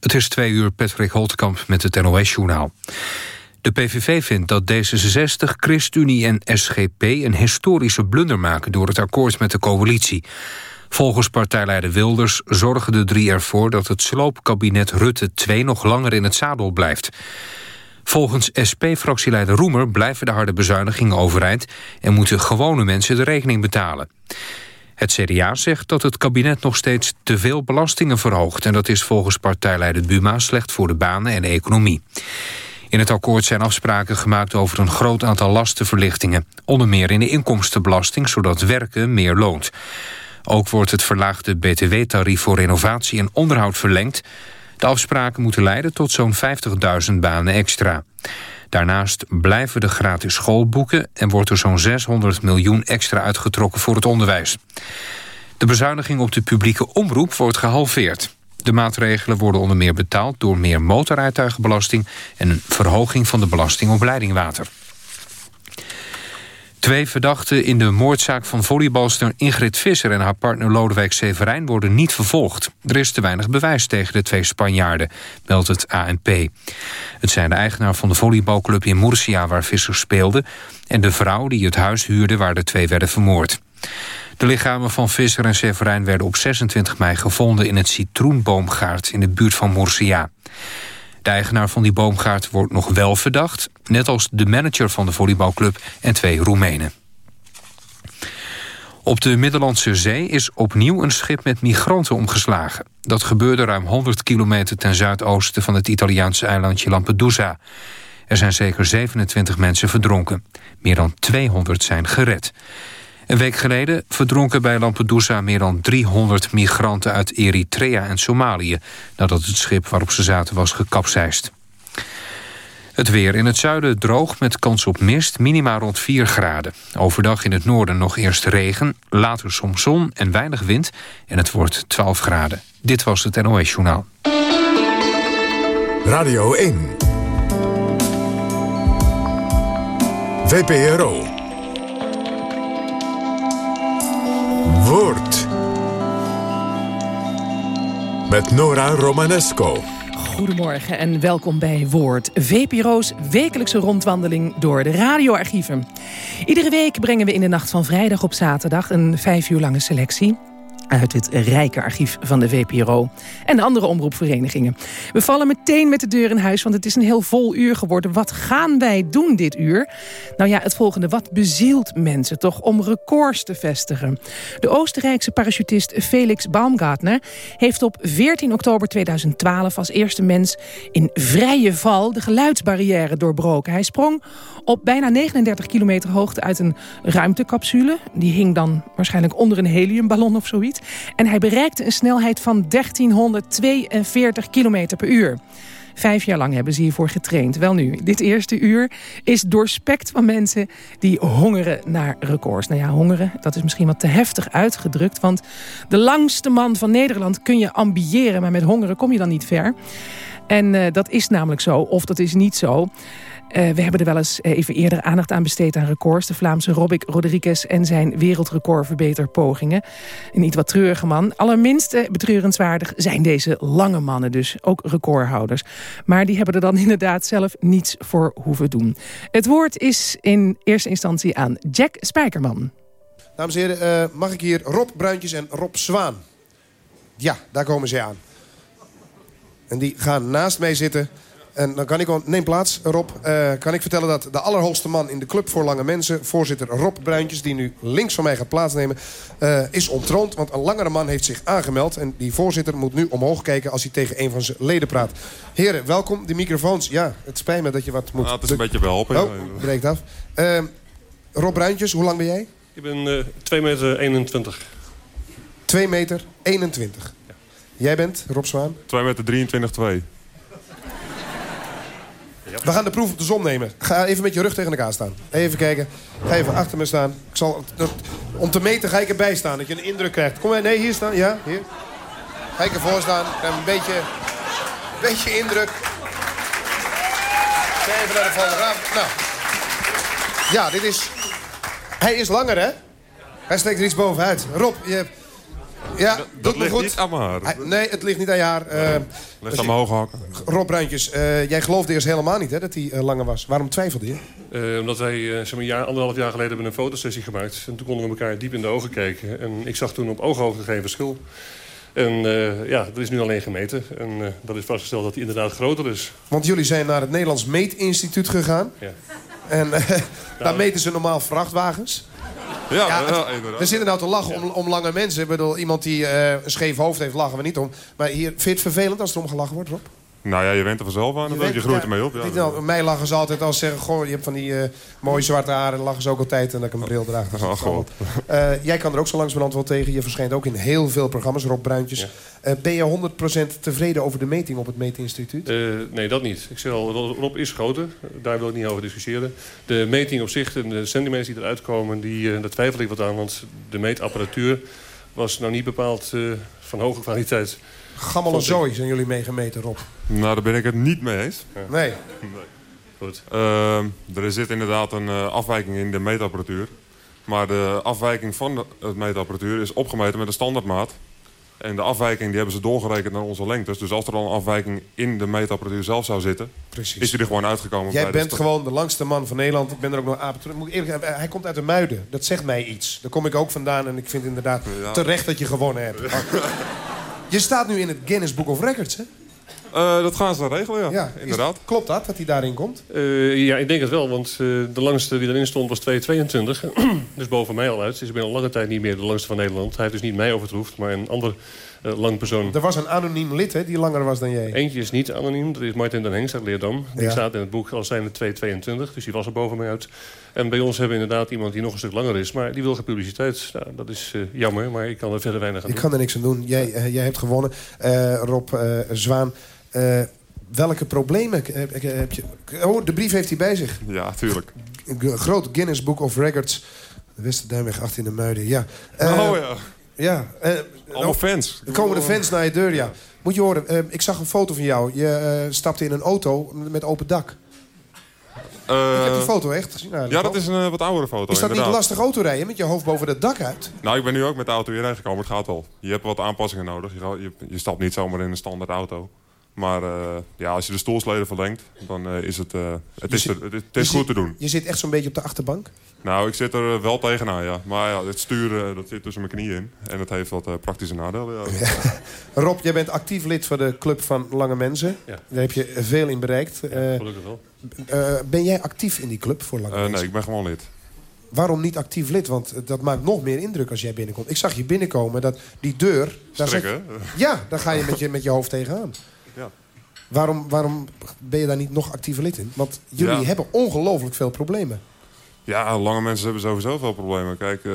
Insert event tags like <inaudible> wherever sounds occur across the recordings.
Het is twee uur Patrick Holtkamp met het NOS-journaal. De PVV vindt dat D66, ChristenUnie en SGP... een historische blunder maken door het akkoord met de coalitie. Volgens partijleider Wilders zorgen de drie ervoor... dat het sloopkabinet Rutte 2 nog langer in het zadel blijft. Volgens SP-fractieleider Roemer blijven de harde bezuinigingen overeind... en moeten gewone mensen de rekening betalen. Het CDA zegt dat het kabinet nog steeds te veel belastingen verhoogt... en dat is volgens partijleider Buma slecht voor de banen en de economie. In het akkoord zijn afspraken gemaakt over een groot aantal lastenverlichtingen. Onder meer in de inkomstenbelasting, zodat werken meer loont. Ook wordt het verlaagde btw-tarief voor renovatie en onderhoud verlengd. De afspraken moeten leiden tot zo'n 50.000 banen extra. Daarnaast blijven de gratis schoolboeken... en wordt er zo'n 600 miljoen extra uitgetrokken voor het onderwijs. De bezuiniging op de publieke omroep wordt gehalveerd. De maatregelen worden onder meer betaald door meer motorrijtuigenbelasting... en een verhoging van de belasting op leidingwater. Twee verdachten in de moordzaak van volleybalster Ingrid Visser... en haar partner Lodewijk Severijn worden niet vervolgd. Er is te weinig bewijs tegen de twee Spanjaarden, meldt het ANP. Het zijn de eigenaar van de volleybalclub in Murcia waar Visser speelde... en de vrouw die het huis huurde waar de twee werden vermoord. De lichamen van Visser en Severijn werden op 26 mei gevonden... in het citroenboomgaard in de buurt van Murcia. De eigenaar van die boomgaard wordt nog wel verdacht... net als de manager van de volleybalclub en twee Roemenen. Op de Middellandse Zee is opnieuw een schip met migranten omgeslagen. Dat gebeurde ruim 100 kilometer ten zuidoosten van het Italiaanse eilandje Lampedusa. Er zijn zeker 27 mensen verdronken. Meer dan 200 zijn gered. Een week geleden verdronken bij Lampedusa meer dan 300 migranten uit Eritrea en Somalië... nadat het schip waarop ze zaten was gekapseist. Het weer in het zuiden droog met kans op mist, minima rond 4 graden. Overdag in het noorden nog eerst regen, later soms zon en weinig wind... en het wordt 12 graden. Dit was het NOS Journaal. Radio 1 VPRO Met Nora Romanesco. Goedemorgen en welkom bij Woord. VPRO's wekelijkse rondwandeling door de radioarchieven. Iedere week brengen we in de nacht van vrijdag op zaterdag... een vijf uur lange selectie uit het rijke archief van de VPRO en de andere omroepverenigingen. We vallen meteen met de deur in huis, want het is een heel vol uur geworden. Wat gaan wij doen dit uur? Nou ja, het volgende. Wat bezielt mensen toch om records te vestigen? De Oostenrijkse parachutist Felix Baumgartner heeft op 14 oktober 2012 als eerste mens in vrije val de geluidsbarrière doorbroken. Hij sprong op bijna 39 kilometer hoogte uit een ruimtecapsule. Die hing dan waarschijnlijk onder een heliumballon of zoiets. En hij bereikte een snelheid van 1342 km per uur. Vijf jaar lang hebben ze hiervoor getraind. Wel nu, dit eerste uur is doorspekt van mensen die hongeren naar records. Nou ja, hongeren, dat is misschien wat te heftig uitgedrukt. Want de langste man van Nederland kun je ambiëren... maar met hongeren kom je dan niet ver. En uh, dat is namelijk zo, of dat is niet zo. Uh, we hebben er wel eens eh, even eerder aandacht aan besteed aan records. De Vlaamse Robic Rodriguez en zijn wereldrecordverbeterpogingen. Een iets wat treurige man. Allerminst betreurenswaardig zijn deze lange mannen dus. Ook recordhouders. Maar die hebben er dan <laughs> inderdaad zelf niets voor hoeven doen. Het woord is in eerste instantie aan Jack Spijkerman. Dames en heren, uh, mag ik hier Rob Bruintjes en Rob Zwaan? Ja, daar komen ze aan. En die gaan naast mij zitten... En dan kan ik gewoon... Neem plaats, Rob. Uh, kan ik vertellen dat de allerhoogste man in de Club voor Lange Mensen... voorzitter Rob Bruintjes, die nu links van mij gaat plaatsnemen... Uh, is ontroond, want een langere man heeft zich aangemeld. En die voorzitter moet nu omhoog kijken als hij tegen een van zijn leden praat. Heren, welkom. De microfoons. Ja, het spijt me dat je wat moet... Nou, het is een beetje behelpen. Oh, breekt af. Uh, Rob Bruintjes, hoe lang ben jij? Ik ben 2 meter 21. 2 meter 21. Ja. Jij bent, Rob Zwaan? 2 meter 23, 2. We gaan de proef op de zon nemen. Ga even met je rug tegen elkaar staan. Even kijken. Ga even achter me staan. Ik zal, om te meten ga ik erbij staan, dat je een indruk krijgt. Kom maar, nee, hier staan. Ja, hier. Ga ik ervoor staan. Een beetje, beetje indruk. Even naar de fotograaf. Nou. Ja, dit is... Hij is langer, hè? Hij steekt er iets bovenuit. Rob, je. Ja, dat doet me ligt goed. niet aan mijn haar. Hij- nee, het ligt niet aan. Eh, ligt aan mijn hoge hakken. Rob Bruintjes, eh, jij geloofde eerst helemaal niet hè, dat hij eh, langer was. Waarom twijfelde je? Eh, omdat wij eh, zeg maar, jaar, anderhalf jaar geleden hebben een fotosessie gemaakt. En toen konden we elkaar diep in de ogen kijken. En ik zag toen op ooghoogte geen verschil. En eh, ja, er is nu alleen gemeten. En eh, dat is vastgesteld dat hij inderdaad groter is. Want jullie zijn naar het Nederlands Meetinstituut gegaan. Ja. En eh, <laughs> daar meten ze normaal vrachtwagens. Ja, Ja, ja, het- inderdaad. We zitten nou te lachen om, om lange mensen. Ik bedoel, iemand die eh, een scheef hoofd heeft, lachen we niet om. Maar hier, vind je het vervelend als er om gelachen wordt, Rob? Nou ja, je went er vanzelf aan. Je, weet- je groeit ja, ermee op. Ja. niet nou, mij lachen ze altijd als ze zeggen... Goh, je hebt van die eh, mooie zwarte haren. Dan lachen ze ook altijd en dat ik een bril draag. Dus Oh, God. Eh, jij kan er ook zo langzamerhand wel tegen. Je verschijnt ook in heel veel programma's, Rob Bruintjes. Ja. Eh, ben je 100% tevreden over de meting op het meetinstituut? Eh, nee, dat niet. Ik zeg al, Rob is groter. Daar wil ik niet over discussiëren. De meting op zich en de centimeters die eruit komen, die, daar twijfel ik wat aan. Want de meetapparatuur was nou niet bepaald eh, van hoge kwaliteit. Gammel en zooi zijn jullie meegemeten, Rob. Nou, daar ben ik het niet mee eens. <laughs> Nee. Goed. Ehm, er zit inderdaad een eh, afwijking in de meetapparatuur. Maar de afwijking van de het meetapparatuur is opgemeten met een standaardmaat. En de afwijking die hebben ze doorgerekend naar onze lengtes. Dus als er al een afwijking in de meetapparatuur zelf zou zitten... Precies. is die er gewoon uitgekomen. Jij bij bent gewoon de langste man van Nederland. Ik ben er ook nog apen terug. Moet ik eerlijk zeggen, hij komt uit de Muiden. Dat zegt mij iets. Daar kom ik ook vandaan en ik vind inderdaad Ja. terecht dat je gewonnen hebt. <laughs> Je staat nu in het Guinness Book of Records, hè? Eh, dat gaan ze regelen, ja. Ja, inderdaad. Is- klopt dat, dat hij daarin komt? Eh, ja, ik denk het wel, want eh, de langste die erin stond was 2,22. <clears throat> dus boven mij al uit. Dus ik ben al lange tijd niet meer de langste van Nederland. Hij heeft dus niet mij overtroefd, maar een ander eh, lang persoon. Er was een anoniem lid, hè, die langer was dan jij. Eentje is niet anoniem, dat is Martin den Hengst uit Leerdam. Die Ja. staat in het boek als zijnde 2,22, dus die was er boven mij uit. En bij ons hebben we inderdaad iemand die nog een stuk langer is, maar die wil geen publiciteit. Nou, dat is eh, jammer, maar ik kan er verder weinig aan Ik doen. kan er niks aan doen. Jij, eh, jij hebt gewonnen. Eh, Rob eh, Zwaan, eh, welke problemen heb, je... Oh, de brief heeft hij bij zich. Ja, tuurlijk. Een groot Guinness Book of Records. De Westerduinweg 18 in Muiden, ja. Oh ja, Ja. allemaal fans. Er komen de fans naar je deur, ja. Moet je horen, eh, ik zag een foto van jou. Je eh, stapte in een auto met open dak. Ik heb die foto echt gezien. Nou, ja, dat is een wat oudere foto, Is dat niet lastig autorijden met je hoofd boven het dak uit? Nou, ik ben nu ook met de auto hierheen gekomen. Het gaat wel. Je hebt wat aanpassingen nodig. Je, je, je stapt niet zomaar in een standaard auto. Maar eh, ja, als je de stoelsleden verlengt, dan eh, is het, eh, het, is, zit- er- het, het is goed zit- te doen. Je zit echt zo'n beetje op de achterbank. Nou, ik zit er wel tegenaan, ja. Maar ja, het sturen dat zit tussen mijn knieën in. En dat heeft wat praktische nadelen. Ja. <laughs> Rob, jij bent actief lid van de Club van Lange Mensen. Ja. Daar heb je veel in bereikt. Eh, Gelukkig wel. eh, ben jij actief in die club voor Lange Eh, Mensen? nee, ik ben gewoon lid. Waarom niet actief lid? Want dat maakt nog meer indruk als jij binnenkomt. Ik zag je binnenkomen, dat die deur... Daar zat- ja, daar ga je met je, met je hoofd tegenaan. Waarom, waarom ben je daar niet nog actiever lid in? Want jullie Ja. hebben ongelooflijk veel problemen. Ja, lange mensen hebben sowieso veel problemen. Kijk, eh,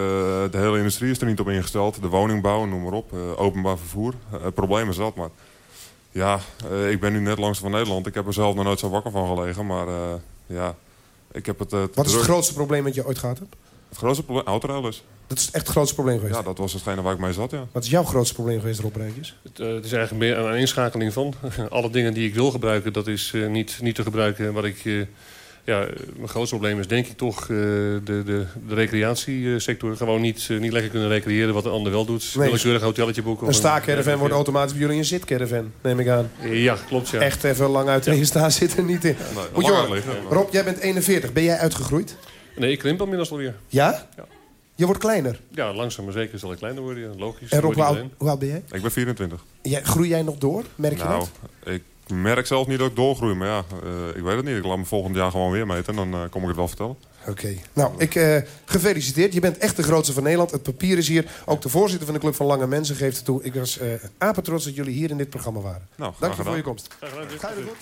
de hele industrie is er niet op ingesteld. De woningbouw, noem maar op. Eh, openbaar vervoer. Eh, is dat, maar... Ja, ik ben nu net langs van Nederland. Ik heb er zelf nog nooit zo wakker van gelegen. Maar ja, ik heb het... Wat is het grootste probleem dat je ooit gehad hebt? Het grootste probleem? Autoruilers. Dat is echt het grootste probleem geweest. Ja, dat was hetgene waar ik mee zat, ja. Wat is jouw grootste probleem geweest, Rob Rijntjes? Het, eh, het is eigenlijk meer een aaneenschakeling van. <laughs> Alle dingen die ik wil gebruiken, dat is eh, niet, niet te gebruiken. Wat ik, eh, ja, mijn grootste probleem is denk ik toch eh, de, de, de recreatiesector. Gewoon niet, niet lekker kunnen recreëren wat een ander wel doet. Nee. Willekeurig hotelletje boeken. Een staakcaravan wordt automatisch bij jullie een zitcaravan, neem ik aan. Ja, klopt, ja. Echt even lang uit de staan zit er niet in. Nee, Moet je Rob, jij bent 41. Ben jij uitgegroeid? Nee, ik krimp inmiddels alweer. Ja? Ja. Je wordt kleiner. Ja, langzaam maar zeker zal ik kleiner worden. ja. Logisch. En Rob, hoe oud, iedereen. hoe oud ben jij? Ik ben 24. jij? Groei jij nog door? Merk je Nou, dat? ik merk zelf niet dat ik doorgroei. Maar ja, eh, ik weet het niet. Ik laat me volgend jaar gewoon weer meten. En dan eh, kom ik het wel vertellen. Oké. Nou, ik eh, gefeliciteerd. Je bent echt de grootste van Nederland. Het papier is hier. Ook de voorzitter van de Club van Lange Mensen geeft het toe. Ik was eh apetrots dat jullie hier in dit programma waren. Nou, graag Dank je voor je komst. Graag gedaan. Ga je er goed?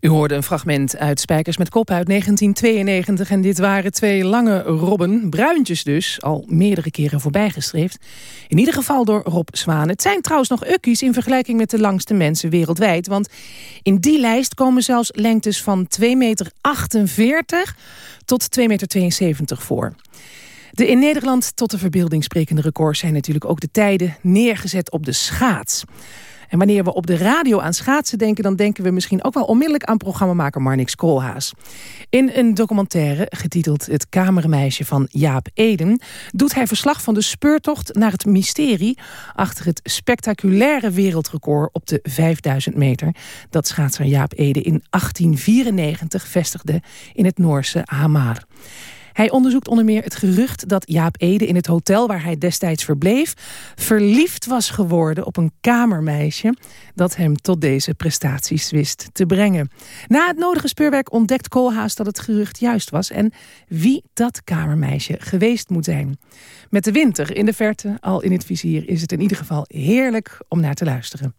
U hoorde een fragment uit Spijkers met Kop uit 1992. En dit waren twee lange robben, bruintjes dus, al meerdere keren voorbijgestreefd. In ieder geval door Rob Zwaan. Het zijn trouwens nog ukkies in vergelijking met de langste mensen wereldwijd. Want in die lijst komen zelfs lengtes van 2,48 meter tot 2,72 meter voor. De in Nederland tot de verbeelding sprekende records zijn natuurlijk ook de tijden neergezet op de schaats. En wanneer we op de radio aan schaatsen denken... dan denken we misschien ook wel onmiddellijk aan programmamaker Marnix Koolhaas. In een documentaire, getiteld Het Kamermeisje van Jaap Eden... doet hij verslag van de speurtocht naar het mysterie... achter het spectaculaire wereldrecord op de 5000 meter... dat schaatser Jaap Eden in 1894 vestigde in het Noorse Hamar. Hij onderzoekt onder meer het gerucht dat Jaap Ede in het hotel waar hij destijds verbleef... verliefd was geworden op een kamermeisje dat hem tot deze prestaties wist te brengen. Na het nodige speurwerk ontdekt Koolhaas dat het gerucht juist was... en wie dat kamermeisje geweest moet zijn. Met de winter in de verte al in het vizier is het in ieder geval heerlijk om naar te luisteren.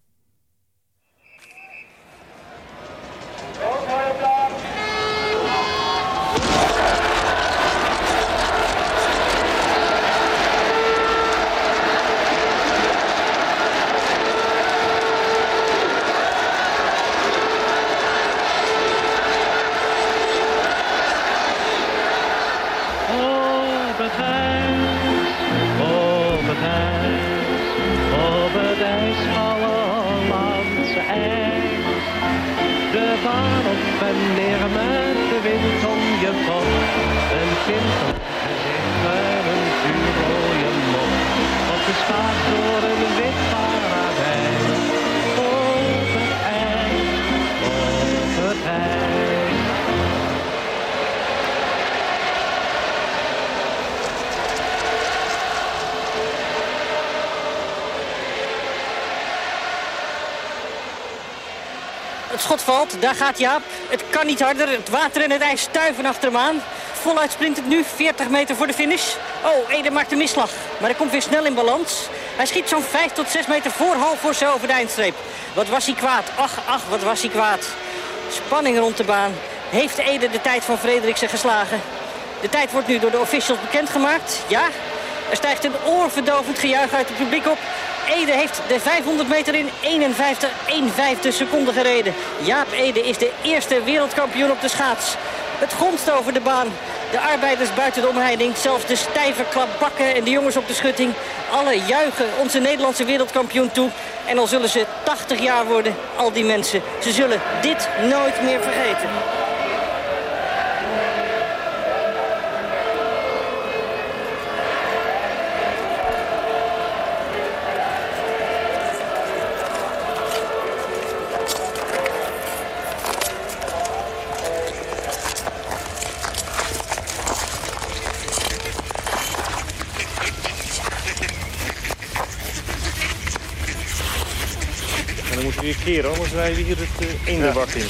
Valt. Daar gaat Jaap. Het kan niet harder. Het water en het ijs stuiven achter hem aan. Voluit sprint het nu. 40 meter voor de finish. Oh, Ede maakt een misslag. Maar hij komt weer snel in balans. Hij schiet zo'n 5 tot 6 meter voor half voor zo over de eindstreep. Wat was hij kwaad. Ach, ach, wat was hij kwaad. Spanning rond de baan. Heeft Ede de tijd van Frederiksen geslagen? De tijd wordt nu door de officials bekendgemaakt. Ja, er stijgt een oorverdovend gejuich uit het publiek op. Ede heeft de 500 meter in 51 1 vijfde seconde gereden. Jaap Ede is de eerste wereldkampioen op de schaats. Het gonst over de baan. De arbeiders buiten de omheining, zelfs de stijve klapbakken en de jongens op de schutting. Alle juichen onze Nederlandse wereldkampioen toe. En al zullen ze 80 jaar worden, al die mensen. Ze zullen dit nooit meer vergeten. Keren, anders rijden we hier het uh, eendenbak in.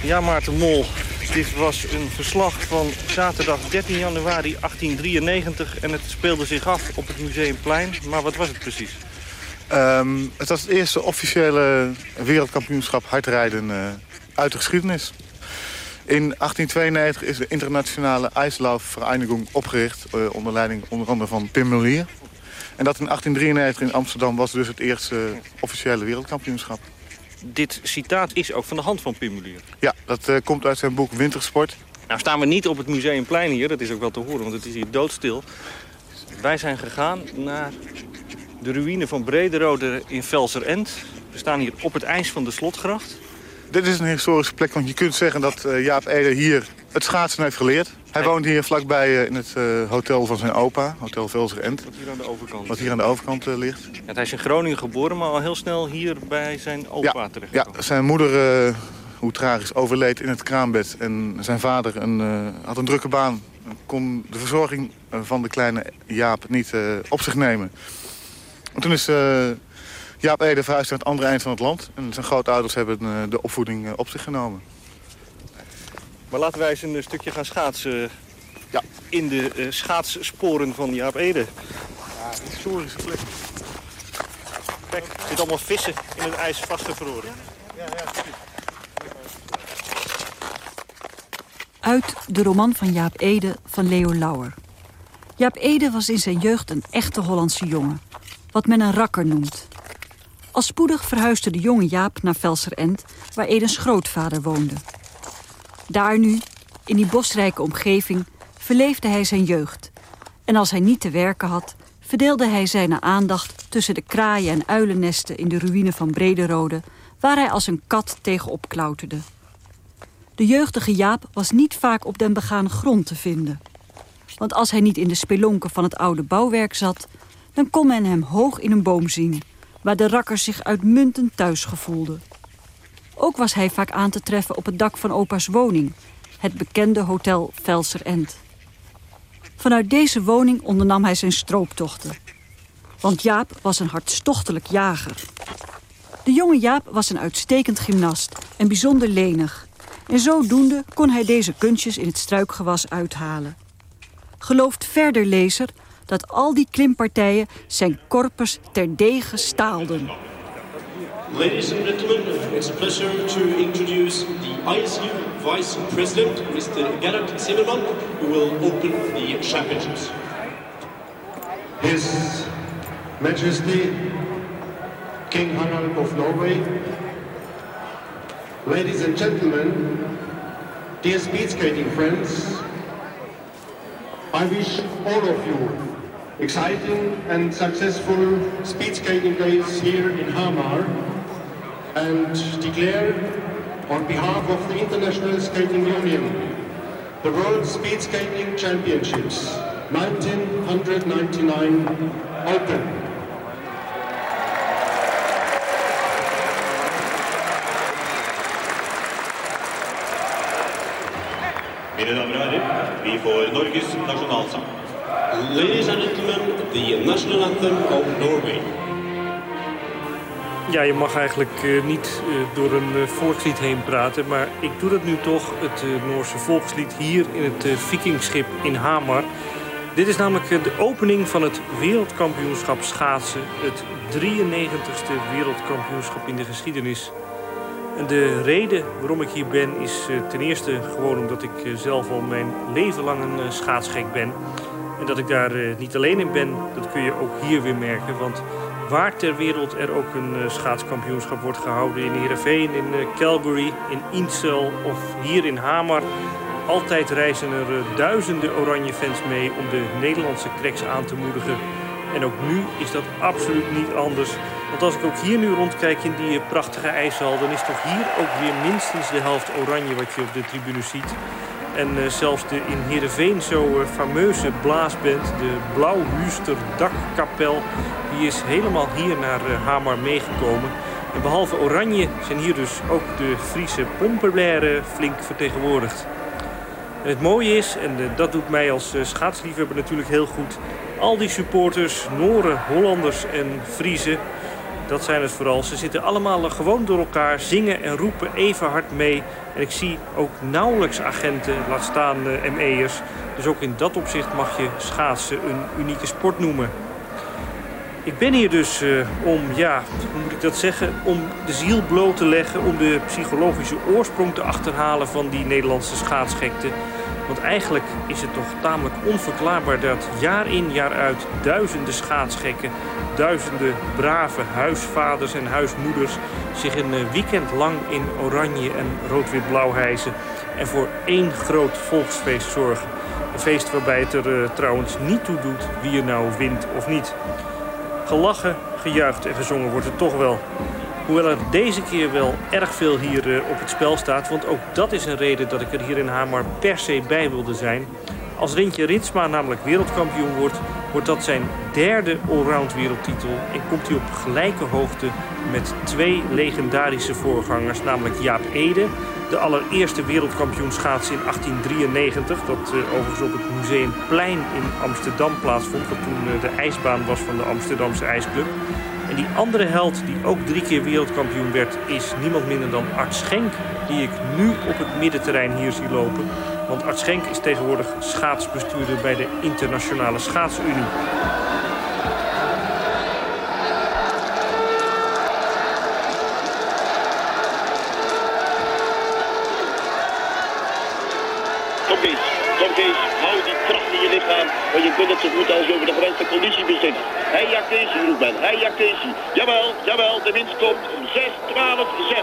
Ja, Maarten Mol, dit was een verslag van zaterdag 13 januari 1893... en het speelde zich af op het Museumplein. Maar wat was het precies? Um, het was het eerste officiële wereldkampioenschap hardrijden uh, uit de geschiedenis. In 1892 is de internationale ijslaufvereniging opgericht... Uh, onder leiding onder andere van Pim Mulier. En dat in 1893 in Amsterdam was dus het eerste officiële wereldkampioenschap. Dit citaat is ook van de hand van Pim Mulier. Ja, dat uh, komt uit zijn boek Wintersport. Nou staan we niet op het Museumplein hier, dat is ook wel te horen, want het is hier doodstil. Wij zijn gegaan naar de ruïne van Brederode in Velserend. We staan hier op het ijs van de slotgracht. Dit is een historische plek, want je kunt zeggen dat uh, Jaap Ede hier het schaatsen heeft geleerd. Hij woont hier vlakbij uh, in het uh, hotel van zijn opa, Hotel Velser End. Wat hier aan de overkant, Wat hier aan de overkant ligt. Ja, hij is in Groningen geboren, maar al heel snel hier bij zijn opa ja, terecht. Ja, zijn moeder, hoe tragisch, overleed in het kraambed. En zijn vader een, had een drukke baan. Kon de verzorging van de kleine Jaap niet op zich nemen. En toen is Jaap Ede verhuisd naar het andere eind van het land. En zijn grootouders hebben uh, de opvoeding uh, op zich genomen. Maar laten wij eens een stukje gaan schaatsen. Ja. In de uh, schaatssporen van Jaap Ede. Ja, historische plek. Kijk, er zitten allemaal vissen in het ijs vastgevroren. Ja, ja, ja. Uit de roman van Jaap Ede van Leo Lauwer. Jaap Ede was in zijn jeugd een echte Hollandse jongen. Wat men een rakker noemt. Al spoedig verhuisde de jonge Jaap naar Velserend, waar Edens grootvader woonde. Daar nu, in die bosrijke omgeving, verleefde hij zijn jeugd. En als hij niet te werken had, verdeelde hij zijn aandacht tussen de kraaien en uilennesten in de ruïne van Brederode, waar hij als een kat tegenop klauterde. De jeugdige Jaap was niet vaak op den begaan grond te vinden. Want als hij niet in de spelonken van het oude bouwwerk zat... dan kon men hem hoog in een boom zien... waar de rakkers zich uitmuntend thuis gevoelden. Ook was hij vaak aan te treffen op het dak van opa's woning... het bekende hotel Velser End. Vanuit deze woning ondernam hij zijn strooptochten. Want Jaap was een hartstochtelijk jager. De jonge Jaap was een uitstekend gymnast en bijzonder lenig. En zodoende kon hij deze kunstjes in het struikgewas uithalen. Gelooft verder lezer dat al die klimpartijen zijn korpers terdege staalden. Ladies and gentlemen, it's a pleasure to introduce the ISU Vice President, Mr. Gerhard Zimmermann, who will open the championships. His Majesty King Harald of Norway, ladies and gentlemen, dear speed skating friends, I wish all of you exciting and successful speed skating days here in Hamar and declare on behalf of the International Skating Union the World Speed Skating Championships 1999 open. Mine damer og herrer, vi får Norges nasjonalsang. Ladies and gentlemen, the national anthem of Norway. Ja, je mag eigenlijk uh, niet uh, door een uh, volkslied heen praten, maar ik doe dat nu toch, het Noorse volkslied, hier in het Vikingschip in Hamar. Dit is namelijk de opening van het wereldkampioenschap schaatsen, het 93ste wereldkampioenschap in de geschiedenis. En de reden waarom ik hier ben is ten eerste gewoon omdat ik zelf al mijn leven lang een schaatsgek ben. En dat ik daar niet alleen in ben, dat kun je ook hier weer merken, want waar ter wereld er ook een uh, schaatskampioenschap wordt gehouden. In Heerenveen, in uh, Calgary, in Insel of hier in Hamar. Altijd reizen er uh, duizenden oranje fans mee om de Nederlandse cracks aan te moedigen. En ook nu is dat absoluut niet anders. Want als ik ook hier nu rondkijk in die prachtige ijshal... dan is toch hier ook weer minstens de helft oranje wat je op de tribune ziet. En uh, zelfs de in Heerenveen zo uh, fameuze blaasband, de Blauwhuuster Dakkapel... die is helemaal hier naar uh, Hamar meegekomen. En behalve Oranje zijn hier dus ook de Friese Pomperlaire flink vertegenwoordigd. En het mooie is, en dat doet mij als schaatsliefhebber natuurlijk heel goed... al die supporters, Noren, Hollanders en Friese dat zijn het vooral. Ze zitten allemaal gewoon door elkaar, zingen en roepen even hard mee. En ik zie ook nauwelijks agenten, laat staan ME'ers. Dus ook in dat opzicht mag je schaatsen een unieke sport noemen. Ik ben hier dus uh, om, ja, hoe moet ik dat zeggen, om de ziel bloot te leggen... om de psychologische oorsprong te achterhalen van die Nederlandse schaatsgekte. Want eigenlijk is het toch tamelijk onverklaarbaar dat jaar in jaar uit duizenden schaatsgekken, duizenden brave huisvaders en huismoeders zich een weekend lang in oranje en rood-wit-blauw hijsen en voor één groot volksfeest zorgen. Een feest waarbij het er uh, trouwens niet toe doet wie er nou wint of niet. Gelachen, gejuicht en gezongen wordt het toch wel. Hoewel er deze keer wel erg veel hier uh, op het spel staat. Want ook dat is een reden dat ik er hier in Hamar per se bij wilde zijn. Als Rintje Ritsma namelijk wereldkampioen wordt... wordt dat zijn derde allround wereldtitel. En komt hij op gelijke hoogte met twee legendarische voorgangers. Namelijk Jaap Ede, de allereerste wereldkampioen schaatsen in 1893. Dat uh, overigens op het Museumplein in Amsterdam plaatsvond. Wat toen uh, de ijsbaan was van de Amsterdamse IJsclub. En die andere held die ook drie keer wereldkampioen werd... is niemand minder dan Art Schenk, die ik nu op het middenterrein hier zie lopen. Want Art Schenk is tegenwoordig schaatsbestuurder bij de Internationale Schaatsunie. Kom Kees, kom Kees, hou die kracht in je lichaam. Want je kunt het zo goed als over de gewenste conditie beschikt. Hij ja Keesie, roept men. Hij ja Keesie. Jawel, jawel, de winst komt. 6, 12, 6.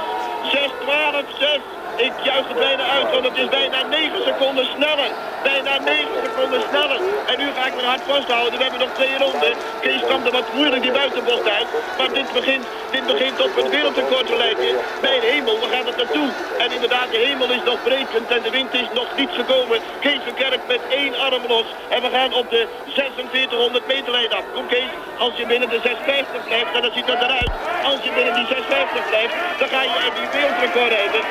6, 12, 6. Ik juich het bijna uit, want het is bijna 9 seconden sneller. Bijna staan 9 seconden sneller. En nu ga ik me hard vasthouden. We hebben nog twee ronden. Kees er wat moeilijk die buitenbocht uit. Maar dit begint, dit begint op een wereldrecord te lijken. Bij de hemel, we gaan er naartoe. En inderdaad, de hemel is nog brekend en de wind is nog niet gekomen. Kees Verkerk met één arm los. En we gaan op de 4600 meter lijn af. Kom Kees, als je binnen de 650 blijft, dan ziet dat eruit. Als je binnen die 650 blijft, dan ga je die wereldrecord rijden.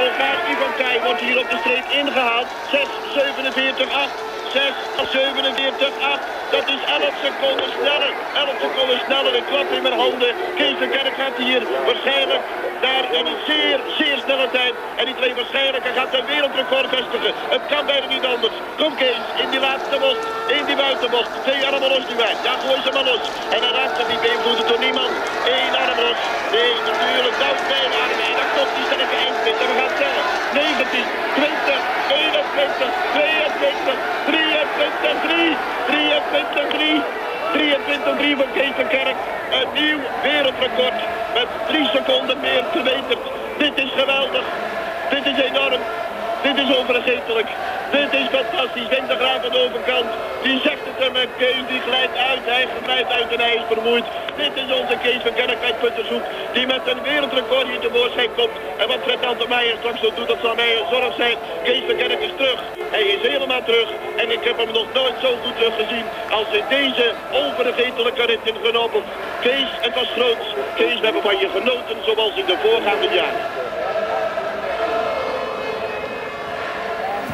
En de Hongaar Ivan Kai wordt hier op de streep ingehaald. 6, 47, 8. 6, 47, 8. Dat is 11 seconden sneller. 11 seconden sneller. Een klap in mijn handen. Kees de Kerk gaat hier waarschijnlijk daar een zeer, zeer snelle tijd. En die twee waarschijnlijk gaat een wereldrecord vestigen. Het kan bijna niet anders. Kom Kees, in die laatste bocht. In die buitenbocht. Twee armen los nu wij. Ja, gooi ze maar los. En hij raakt zich niet beïnvloeden door niemand. Eén arm los. Nee, natuurlijk. Nou, twee armen. En dan komt die sterke eindspit. En we gaan tellen. 19, 20, 21, 22, 23, 3. 23, 3. 23-3 van Kees. Een nieuw wereldrecord met 3 seconden meer verbeterd. Dit is geweldig. Dit is enorm. Dit is onvergetelijk. Dit is fantastisch. Wintergraaf aan de overkant. Die zegt met Kees. Die glijdt uit. Hij glijdt uit en hij is vermoeid. Dit is onze Kees van Kerk uit Puttershoek. Die met een wereldrecord hier tevoorschijn komt. En wat Fred Antemeijer straks zo doet, dat zal mij zorg zijn. Kees van Kerk is terug. Hij is helemaal terug. En ik heb hem nog nooit zo goed teruggezien als in deze onvergetelijke rit in. Kees, het was groot. Kees, we hebben van je genoten zoals in de voorgaande jaren.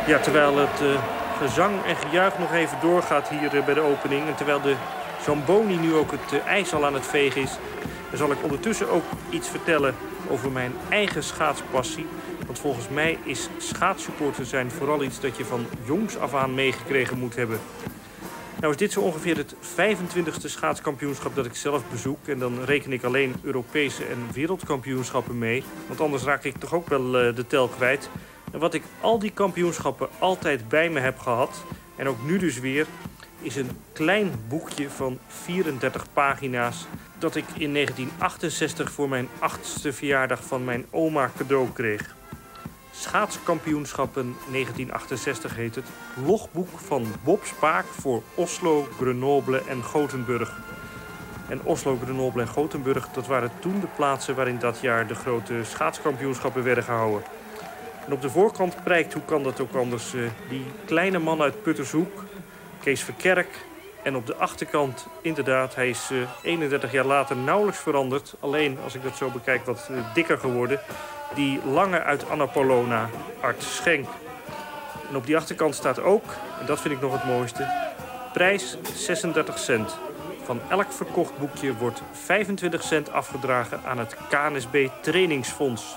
Ja, terwijl het uh, gezang en gejuich nog even doorgaat hier uh, bij de opening... en terwijl de Zamboni nu ook het uh, ijs al aan het vegen is... dan zal ik ondertussen ook iets vertellen over mijn eigen schaatspassie. Want volgens mij is schaatssupporter zijn vooral iets dat je van jongs af aan meegekregen moet hebben. Nou is dit zo ongeveer het 25e schaatskampioenschap dat ik zelf bezoek. En dan reken ik alleen Europese en wereldkampioenschappen mee. Want anders raak ik toch ook wel de tel kwijt. Wat ik al die kampioenschappen altijd bij me heb gehad, en ook nu dus weer, is een klein boekje van 34 pagina's dat ik in 1968 voor mijn achtste verjaardag van mijn oma cadeau kreeg. Schaatskampioenschappen 1968 heet het. Logboek van Bob Spaak voor Oslo, Grenoble en Gothenburg. En Oslo, Grenoble en Gothenburg, dat waren toen de plaatsen waarin dat jaar de grote schaatskampioenschappen werden gehouden. En op de voorkant prijkt, hoe kan dat ook anders, uh, die kleine man uit Puttershoek, Kees Verkerk. En op de achterkant, inderdaad, hij is uh, 31 jaar later nauwelijks veranderd. Alleen, als ik dat zo bekijk, wat uh, dikker geworden. Die lange uit Annapolona, Art Schenk. En op die achterkant staat ook, en dat vind ik nog het mooiste, prijs 36 cent. Van elk verkocht boekje wordt 25 cent afgedragen aan het KNSB Trainingsfonds.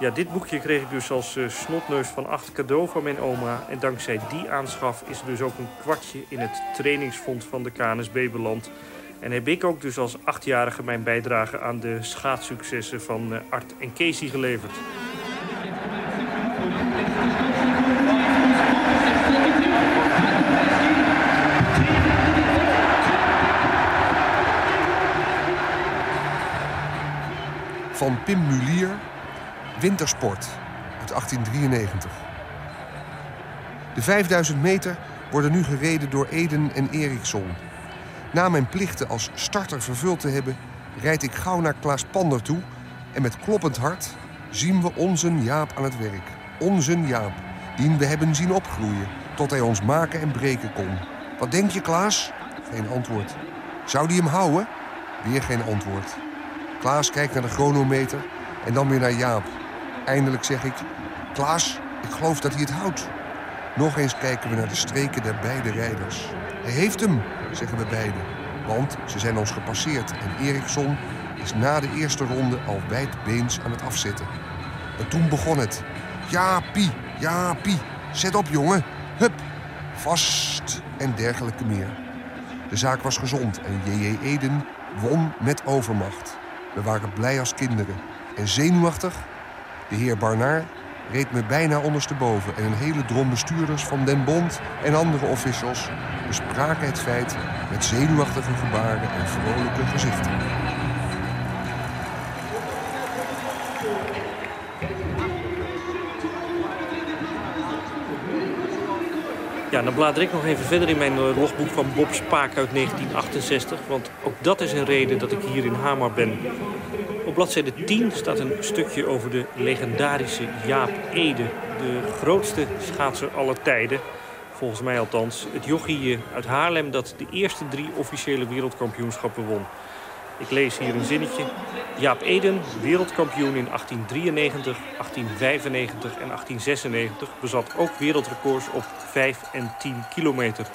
Ja, dit boekje kreeg ik dus als uh, snotneus van acht cadeau van mijn oma. En dankzij die aanschaf is er dus ook een kwartje in het trainingsfonds van de KNSB beland. En heb ik ook dus als achtjarige mijn bijdrage aan de schaatssuccessen van uh, Art en Casey geleverd. Van Pim Mulier Wintersport uit 1893. De 5000 meter worden nu gereden door Eden en Eriksson. Na mijn plichten als starter vervuld te hebben, rijd ik gauw naar Klaas Pander toe en met kloppend hart zien we onze Jaap aan het werk. Onze Jaap, die we hebben zien opgroeien tot hij ons maken en breken kon. Wat denk je, Klaas? Geen antwoord. Zou die hem houden? Weer geen antwoord. Klaas kijkt naar de chronometer en dan weer naar Jaap. Eindelijk zeg ik, Klaas, ik geloof dat hij het houdt. Nog eens kijken we naar de streken der beide rijders. Hij heeft hem, zeggen we beiden. Want ze zijn ons gepasseerd en Eriksson is na de eerste ronde al wijdbeens aan het afzetten. En toen begon het. Ja, Pie, ja, Pie. Zet op, jongen. Hup. Vast en dergelijke meer. De zaak was gezond en J.J. Eden won met overmacht. We waren blij als kinderen. En zenuwachtig de heer Barnaar reed me bijna ondersteboven... en een hele drom bestuurders van Den Bond en andere officials... bespraken het feit met zenuwachtige gebaren en vrolijke gezichten. Ja, dan blader ik nog even verder in mijn eh, logboek van Bob Spaak uit 1968. Want ook dat is een reden dat ik hier in Hamar ben. Op bladzijde 10 staat een stukje over de legendarische Jaap Ede. De grootste schaatser aller tijden. Volgens mij althans. Het jochie eh, uit Haarlem dat de eerste drie officiële wereldkampioenschappen won. Ik lees hier een zinnetje. Jaap Eden, wereldkampioen in 1893, 1895 en 1896... bezat ook wereldrecords op 5 en 10 kilometer.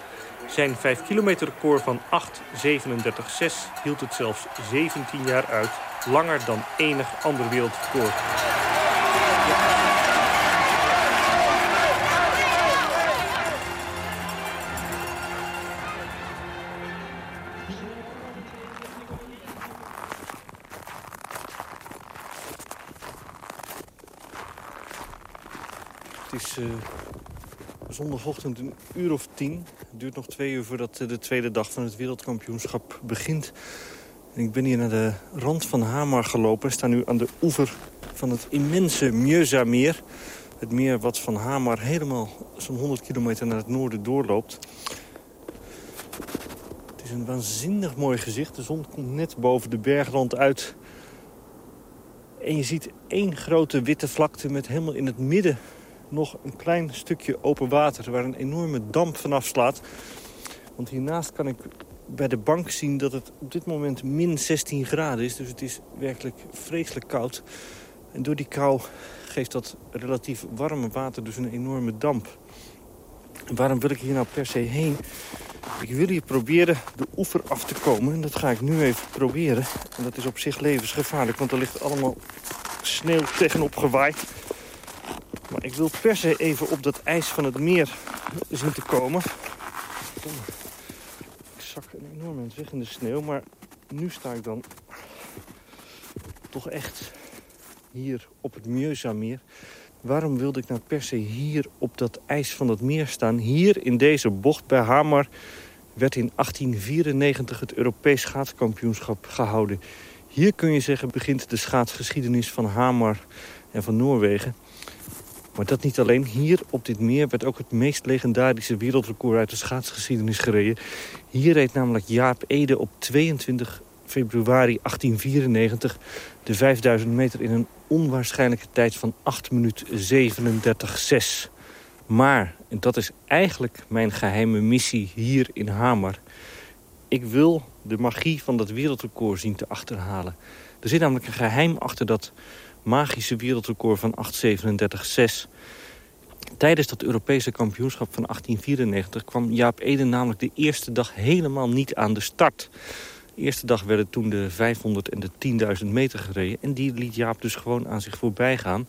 Zijn 5 kilometer record van 8.37.6 hield het zelfs 17 jaar uit. Langer dan enig ander wereldrecord. Het is uh, zondagochtend een uur of tien. Het duurt nog twee uur voordat de tweede dag van het wereldkampioenschap begint. En ik ben hier naar de rand van Hamar gelopen. Ik sta nu aan de oever van het immense Mjeuza-meer. Het meer wat van Hamar helemaal zo'n 100 kilometer naar het noorden doorloopt. Het is een waanzinnig mooi gezicht. De zon komt net boven de bergrand uit. En je ziet één grote witte vlakte met helemaal in het midden nog een klein stukje open water... waar een enorme damp vanaf slaat. Want hiernaast kan ik bij de bank zien dat het op dit moment min 16 graden is. Dus het is werkelijk vreselijk koud. En door die kou geeft dat relatief warme water dus een enorme damp. Waarom wil ik hier nou per se heen? Ik wil hier proberen de oever af te komen. En dat ga ik nu even proberen. En dat is op zich levensgevaarlijk, want er ligt allemaal sneeuw tegenop gewaaid. Maar ik wil per se even op dat ijs van het meer zien te komen. Zak een enorm weg in de sneeuw, maar nu sta ik dan toch echt hier op het Mjeuza-meer. Waarom wilde ik nou per se hier op dat ijs van dat meer staan? Hier in deze bocht bij Hamar werd in 1894 het Europees schaatskampioenschap gehouden. Hier kun je zeggen begint de schaatsgeschiedenis van Hamar en van Noorwegen. Maar dat niet alleen. Hier op dit meer werd ook het meest legendarische wereldrecord uit de schaatsgeschiedenis gereden. Hier reed namelijk Jaap Ede op 22 februari 1894 de 5000 meter in een onwaarschijnlijke tijd van 8 minuten 37,6. Maar, en dat is eigenlijk mijn geheime missie hier in Hamar... ik wil de magie van dat wereldrecord zien te achterhalen. Er zit namelijk een geheim achter dat magische wereldrecord van 8.37.6. Tijdens dat Europese kampioenschap van 1894 kwam Jaap Eden namelijk de eerste dag helemaal niet aan de start. De eerste dag werden toen de 500 en de 10.000 meter gereden. En die liet Jaap dus gewoon aan zich voorbij gaan.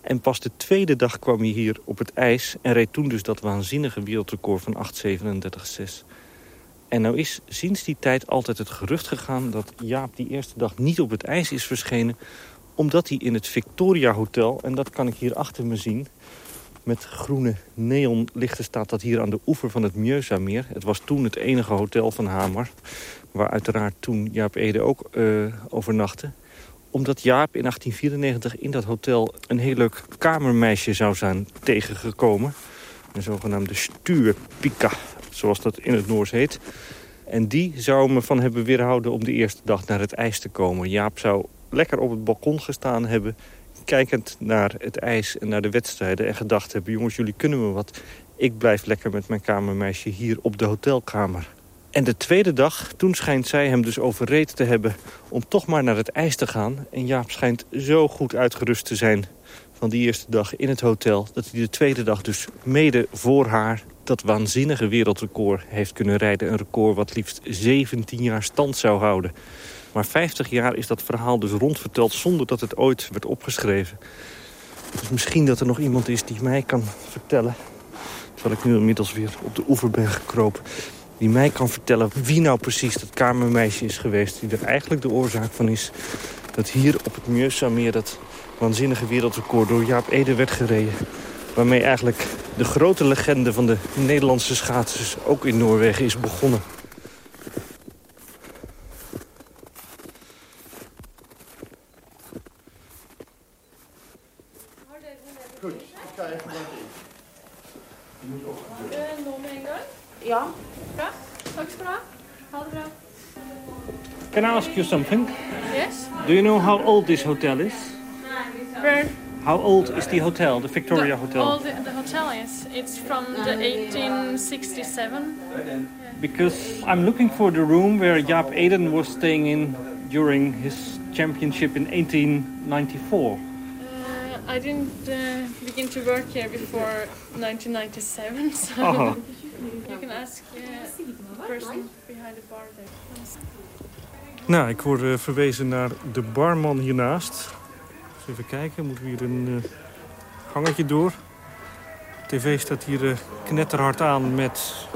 En pas de tweede dag kwam hij hier op het ijs... en reed toen dus dat waanzinnige wereldrecord van 8.37.6. En nou is sinds die tijd altijd het gerucht gegaan... dat Jaap die eerste dag niet op het ijs is verschenen omdat hij in het Victoria Hotel, en dat kan ik hier achter me zien... met groene neonlichten staat dat hier aan de oever van het Mjeusa-meer. Het was toen het enige hotel van Hamar... waar uiteraard toen Jaap Ede ook uh, overnachtte omdat Jaap in 1894 in dat hotel een heel leuk kamermeisje zou zijn tegengekomen. Een zogenaamde stuurpika, zoals dat in het Noors heet. En die zou me van hebben weerhouden om de eerste dag naar het ijs te komen. Jaap zou lekker op het balkon gestaan hebben... kijkend naar het ijs en naar de wedstrijden... en gedacht hebben, jongens, jullie kunnen me wat. Ik blijf lekker met mijn kamermeisje hier op de hotelkamer. En de tweede dag, toen schijnt zij hem dus overreed te hebben... om toch maar naar het ijs te gaan. En Jaap schijnt zo goed uitgerust te zijn van die eerste dag in het hotel... dat hij de tweede dag dus mede voor haar dat waanzinnige wereldrecord heeft kunnen rijden. Een record wat liefst 17 jaar stand zou houden. Maar 50 jaar is dat verhaal dus rondverteld zonder dat het ooit werd opgeschreven. Dus misschien dat er nog iemand is die mij kan vertellen... terwijl ik nu inmiddels weer op de oever ben gekropen... die mij kan vertellen wie nou precies dat kamermeisje is geweest... die er eigenlijk de oorzaak van is dat hier op het Mjeusa-meer... dat waanzinnige wereldrecord door Jaap Ede werd gereden... waarmee eigenlijk de grote legende van de Nederlandse schaatsers... ook in Noorwegen is begonnen. Ja. Graag. Straks graag. Haal de Can I ask you something? Yes? Do you know how old this hotel is? Where How old is the hotel, the Victoria Hotel? all the, the hotel is. It's from the 1867. Because I'm looking for the room where Jaap Eden was staying in during his championship in 1894. Uh, I didn't uh, begin to work here before 1997, <laughs> so Uh-huh. Uh. Nou, ik word eh, verwezen naar de barman hiernaast. Even kijken, moeten we hier een eh, gangetje door. TV staat hier eh, knetterhard aan met,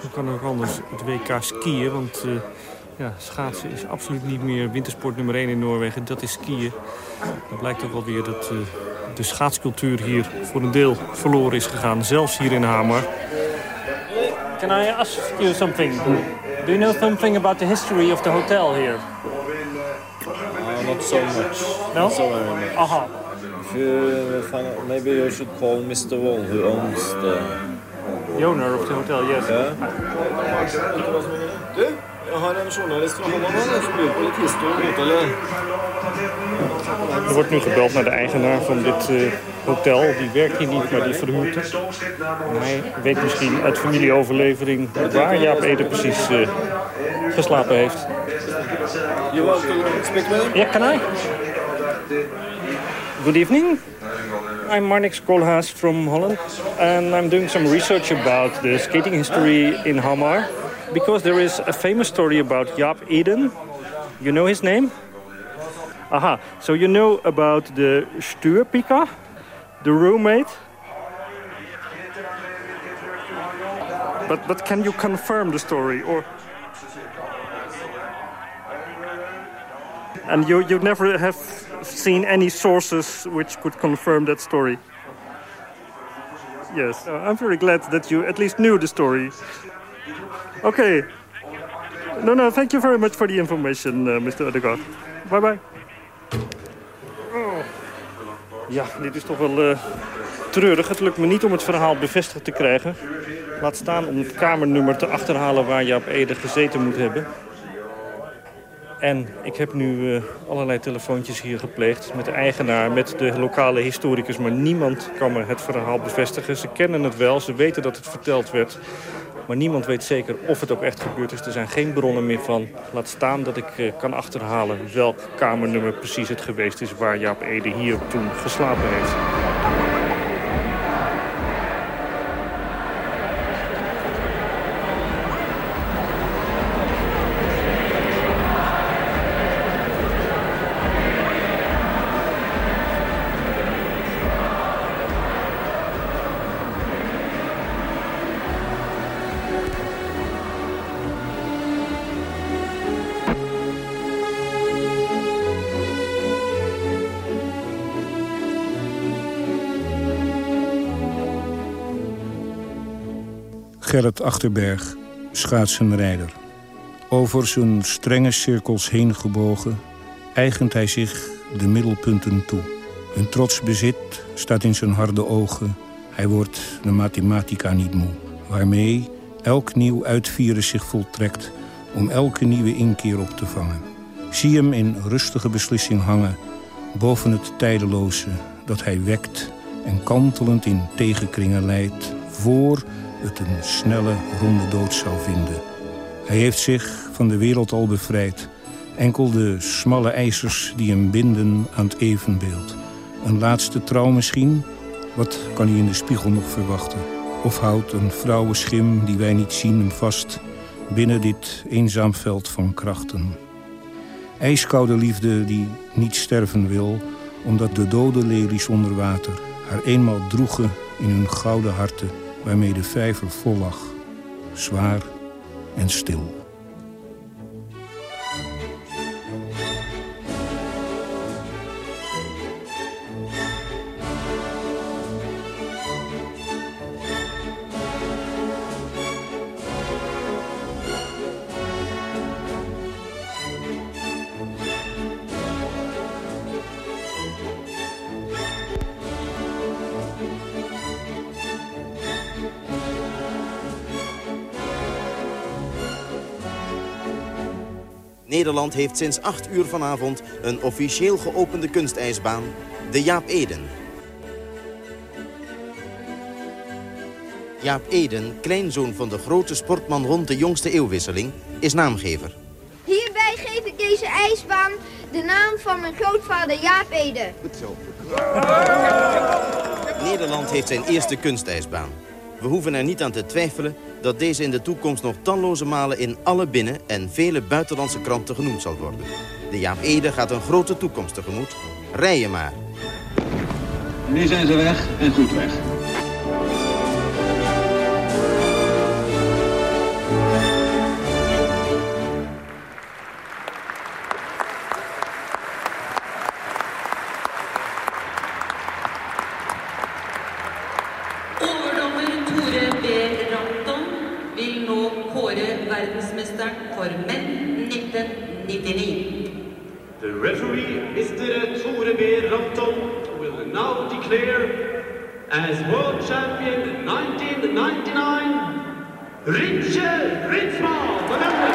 hoe kan ook anders, het WK skiën. Want ja, schaatsen is absoluut niet meer wintersport nummer 1 in Noorwegen. Dat is skiën. Dan blijkt ook wel weer dat de schaatscultuur hier voor een deel verloren is gegaan. Zelfs hier in Hamar. Can I ask you something? Do you know something about the history of the hotel here? Uh, not so much. No? Not so very much. Aha. If you find out, maybe you should call Mr. Wall, who owns the. The owner of the hotel, yes. Du, jag har en journalist från Holland som lurer på litt historie om hotellet. Er wordt nu gebeld naar de eigenaar van dit eh, hotel. Die werkt hier niet, maar die verhuurt hij weet misschien uit familieoverlevering waar Jaap Ede precies eh, geslapen heeft. You want to speak with him? Yeah, can I? Good evening. I'm Marnix Koolhaas from Holland, and I'm doing some research about the skating history in Hamar, because there is a famous story about Jaap Eden. You know his name? Aha, so you know about the Stuurpika, the roommate? But, but can you confirm the story, or... And you, you never have seen any sources which could confirm that story? Yes, uh, I'm very glad that you at least knew the story. Okay. No, no, thank you very much for the information, uh, Mr. Odegaard. Bye bye. Oh. Ja, dit is toch wel eh, treurig. Het lukt me niet om het verhaal bevestigd te krijgen. Laat staan om het kamernummer te achterhalen waar Jaap Ede gezeten moet hebben. En ik heb nu eh, allerlei telefoontjes hier gepleegd met de eigenaar, met de lokale historicus. Maar niemand kan me het verhaal bevestigen. Ze kennen het wel, ze weten dat het verteld werd. Maar niemand weet zeker of het ook echt gebeurd is. Er zijn geen bronnen meer van. Laat staan dat ik eh, kan achterhalen welk kamernummer precies het geweest is... waar Jaap Ede hier toen geslapen heeft. Gerrit Achterberg, schaatsenrijder. Over zijn strenge cirkels heen gebogen... eigent hij zich de middelpunten toe. Een trots bezit staat in zijn harde ogen. Hij wordt de mathematica niet moe. Waarmee elk nieuw uitvieren zich voltrekt... om elke nieuwe inkeer op te vangen. Zie hem in rustige beslissing hangen... boven het tijdeloze dat hij wekt... en kantelend in tegenkringen leidt... voor het een snelle, ronde dood zou vinden. Hij heeft zich van de wereld al bevrijd. Enkel de smalle ijzers die hem binden aan het evenbeeld. Een laatste trouw misschien? Wat kan hij in de spiegel nog verwachten? Of houdt een vrouwenschim die wij niet zien hem vast... binnen dit eenzaam veld van krachten? Ijskoude liefde die niet sterven wil... omdat de dode lelies onder water haar eenmaal droegen in hun gouden harten waarmee de vijver vol lag, zwaar en stil. Nederland heeft sinds 8 uur vanavond een officieel geopende kunstijsbaan, de Jaap Eden. Jaap Eden, kleinzoon van de grote sportman rond de jongste eeuwwisseling, is naamgever. Hierbij geef ik deze ijsbaan de naam van mijn grootvader Jaap Ede. Nederland heeft zijn eerste kunstijsbaan. We hoeven er niet aan te twijfelen dat deze in de toekomst nog talloze malen in alle binnen- en vele buitenlandse kranten genoemd zal worden. De Jaap Ede gaat een grote toekomst tegemoet. Rij je maar. Nu zijn ze weg en goed weg. Verdensmesteren for menn 1999. The referee, Mr. Tore B. Ramton, will now declare as world champion 1999, Richard Ritzman,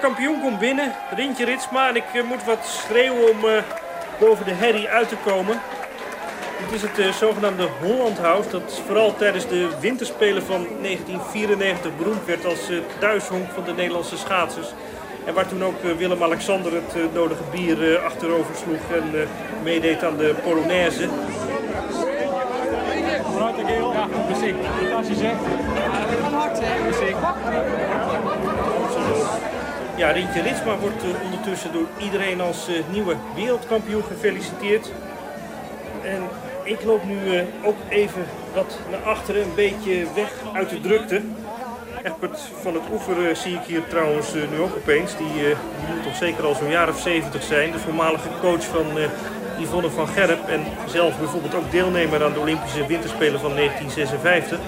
kampioen komt binnen. Rintje Ritsma. En ik eh, moet wat schreeuwen om eh, boven de herrie uit te komen. Dit is het eh, zogenaamde Holland House. Dat vooral tijdens de winterspelen van 1994 beroemd werd als eh, thuishonk van de Nederlandse schaatsers. En waar toen ook Willem-Alexander het nodige bier achterover sloeg en eh, meedeed aan de Polonaise. Vanuit de geel. Ja, muziek. Als je zegt. Van harte, hè? Muziek. Ja, Rintje Ritsma wordt eh, ondertussen door iedereen als eh, nieuwe wereldkampioen gefeliciteerd. En ik loop nu eh, ook even wat naar achteren, een beetje weg uit de drukte. Egbert van het Oever zie ik hier trouwens nu ook opeens. Die, moet toch zeker al zo'n jaar of 70 zijn. De voormalige coach van Yvonne van Gerp. En zelf bijvoorbeeld ook deelnemer aan de Olympische Winterspelen van 1956.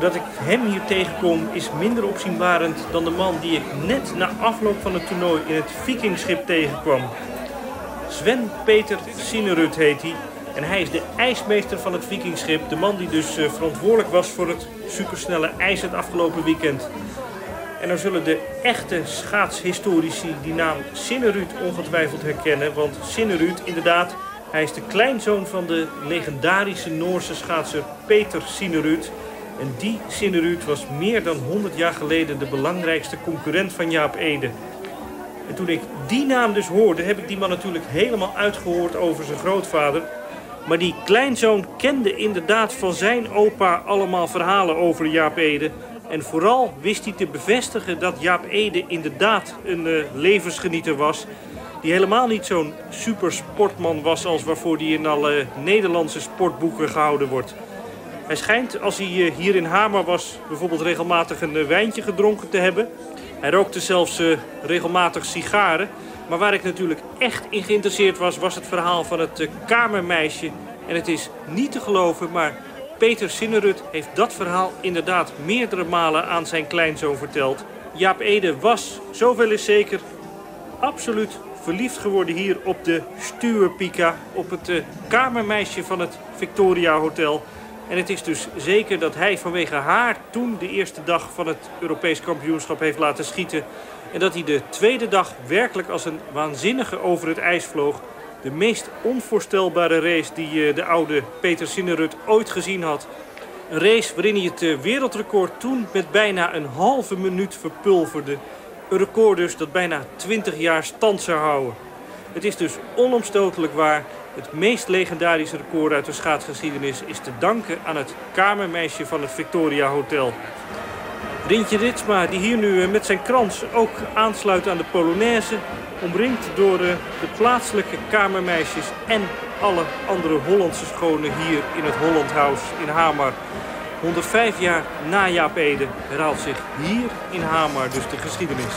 Dat ik hem hier tegenkom is minder opzienbarend dan de man die ik net na afloop van het toernooi in het Vikingschip tegenkwam. Sven Peter Sinerud heet hij. En hij is de ijsmeester van het Vikingschip. De man die dus eh, verantwoordelijk was voor het supersnelle ijs het afgelopen weekend. En dan zullen de echte schaatshistorici die naam Sinnerud ongetwijfeld herkennen. Want Sinnerud, inderdaad, hij is de kleinzoon van de legendarische Noorse schaatser Peter Sinnerud. En die Sinnerud was meer dan 100 jaar geleden de belangrijkste concurrent van Jaap Ede. En toen ik die naam dus hoorde, heb ik die man natuurlijk helemaal uitgehoord over zijn grootvader. Maar die kleinzoon kende inderdaad van zijn opa allemaal verhalen over Jaap Ede. En vooral wist hij te bevestigen dat Jaap Ede inderdaad een eh, levensgenieter was. Die helemaal niet zo'n supersportman was als waarvoor hij in alle Nederlandse sportboeken gehouden wordt. Hij schijnt, als hij eh, hier in Hamer was, bijvoorbeeld regelmatig een eh, wijntje gedronken te hebben. Hij rookte zelfs eh, regelmatig sigaren. Maar waar ik natuurlijk echt in geïnteresseerd was, was het verhaal van het kamermeisje. En het is niet te geloven, maar Peter Sinnerud heeft dat verhaal inderdaad meerdere malen aan zijn kleinzoon verteld. Jaap Ede was, zoveel is zeker, absoluut verliefd geworden hier op de Stuurpika, op het kamermeisje van het Victoria Hotel. En het is dus zeker dat hij vanwege haar toen de eerste dag van het Europees kampioenschap heeft laten schieten. En dat hij de tweede dag werkelijk als een waanzinnige over het ijs vloog. De meest onvoorstelbare race die eh, de oude Peter Sinnerud ooit gezien had. Een race waarin hij het eh, wereldrecord toen met bijna een halve minuut verpulverde. Een record dus dat bijna 20 jaar stand zou houden. Het is dus onomstotelijk waar. Het meest legendarische record uit de schaatsgeschiedenis is te danken aan het kamermeisje van het Victoria Hotel. Rintje Ritsma, die hier nu met zijn krans ook aansluit aan de Polonaise... omringd door de plaatselijke kamermeisjes en alle andere Hollandse schonen hier in het Holland House in Hamar. 105 jaar na Jaap Ede herhaalt zich hier in Hamar dus de geschiedenis.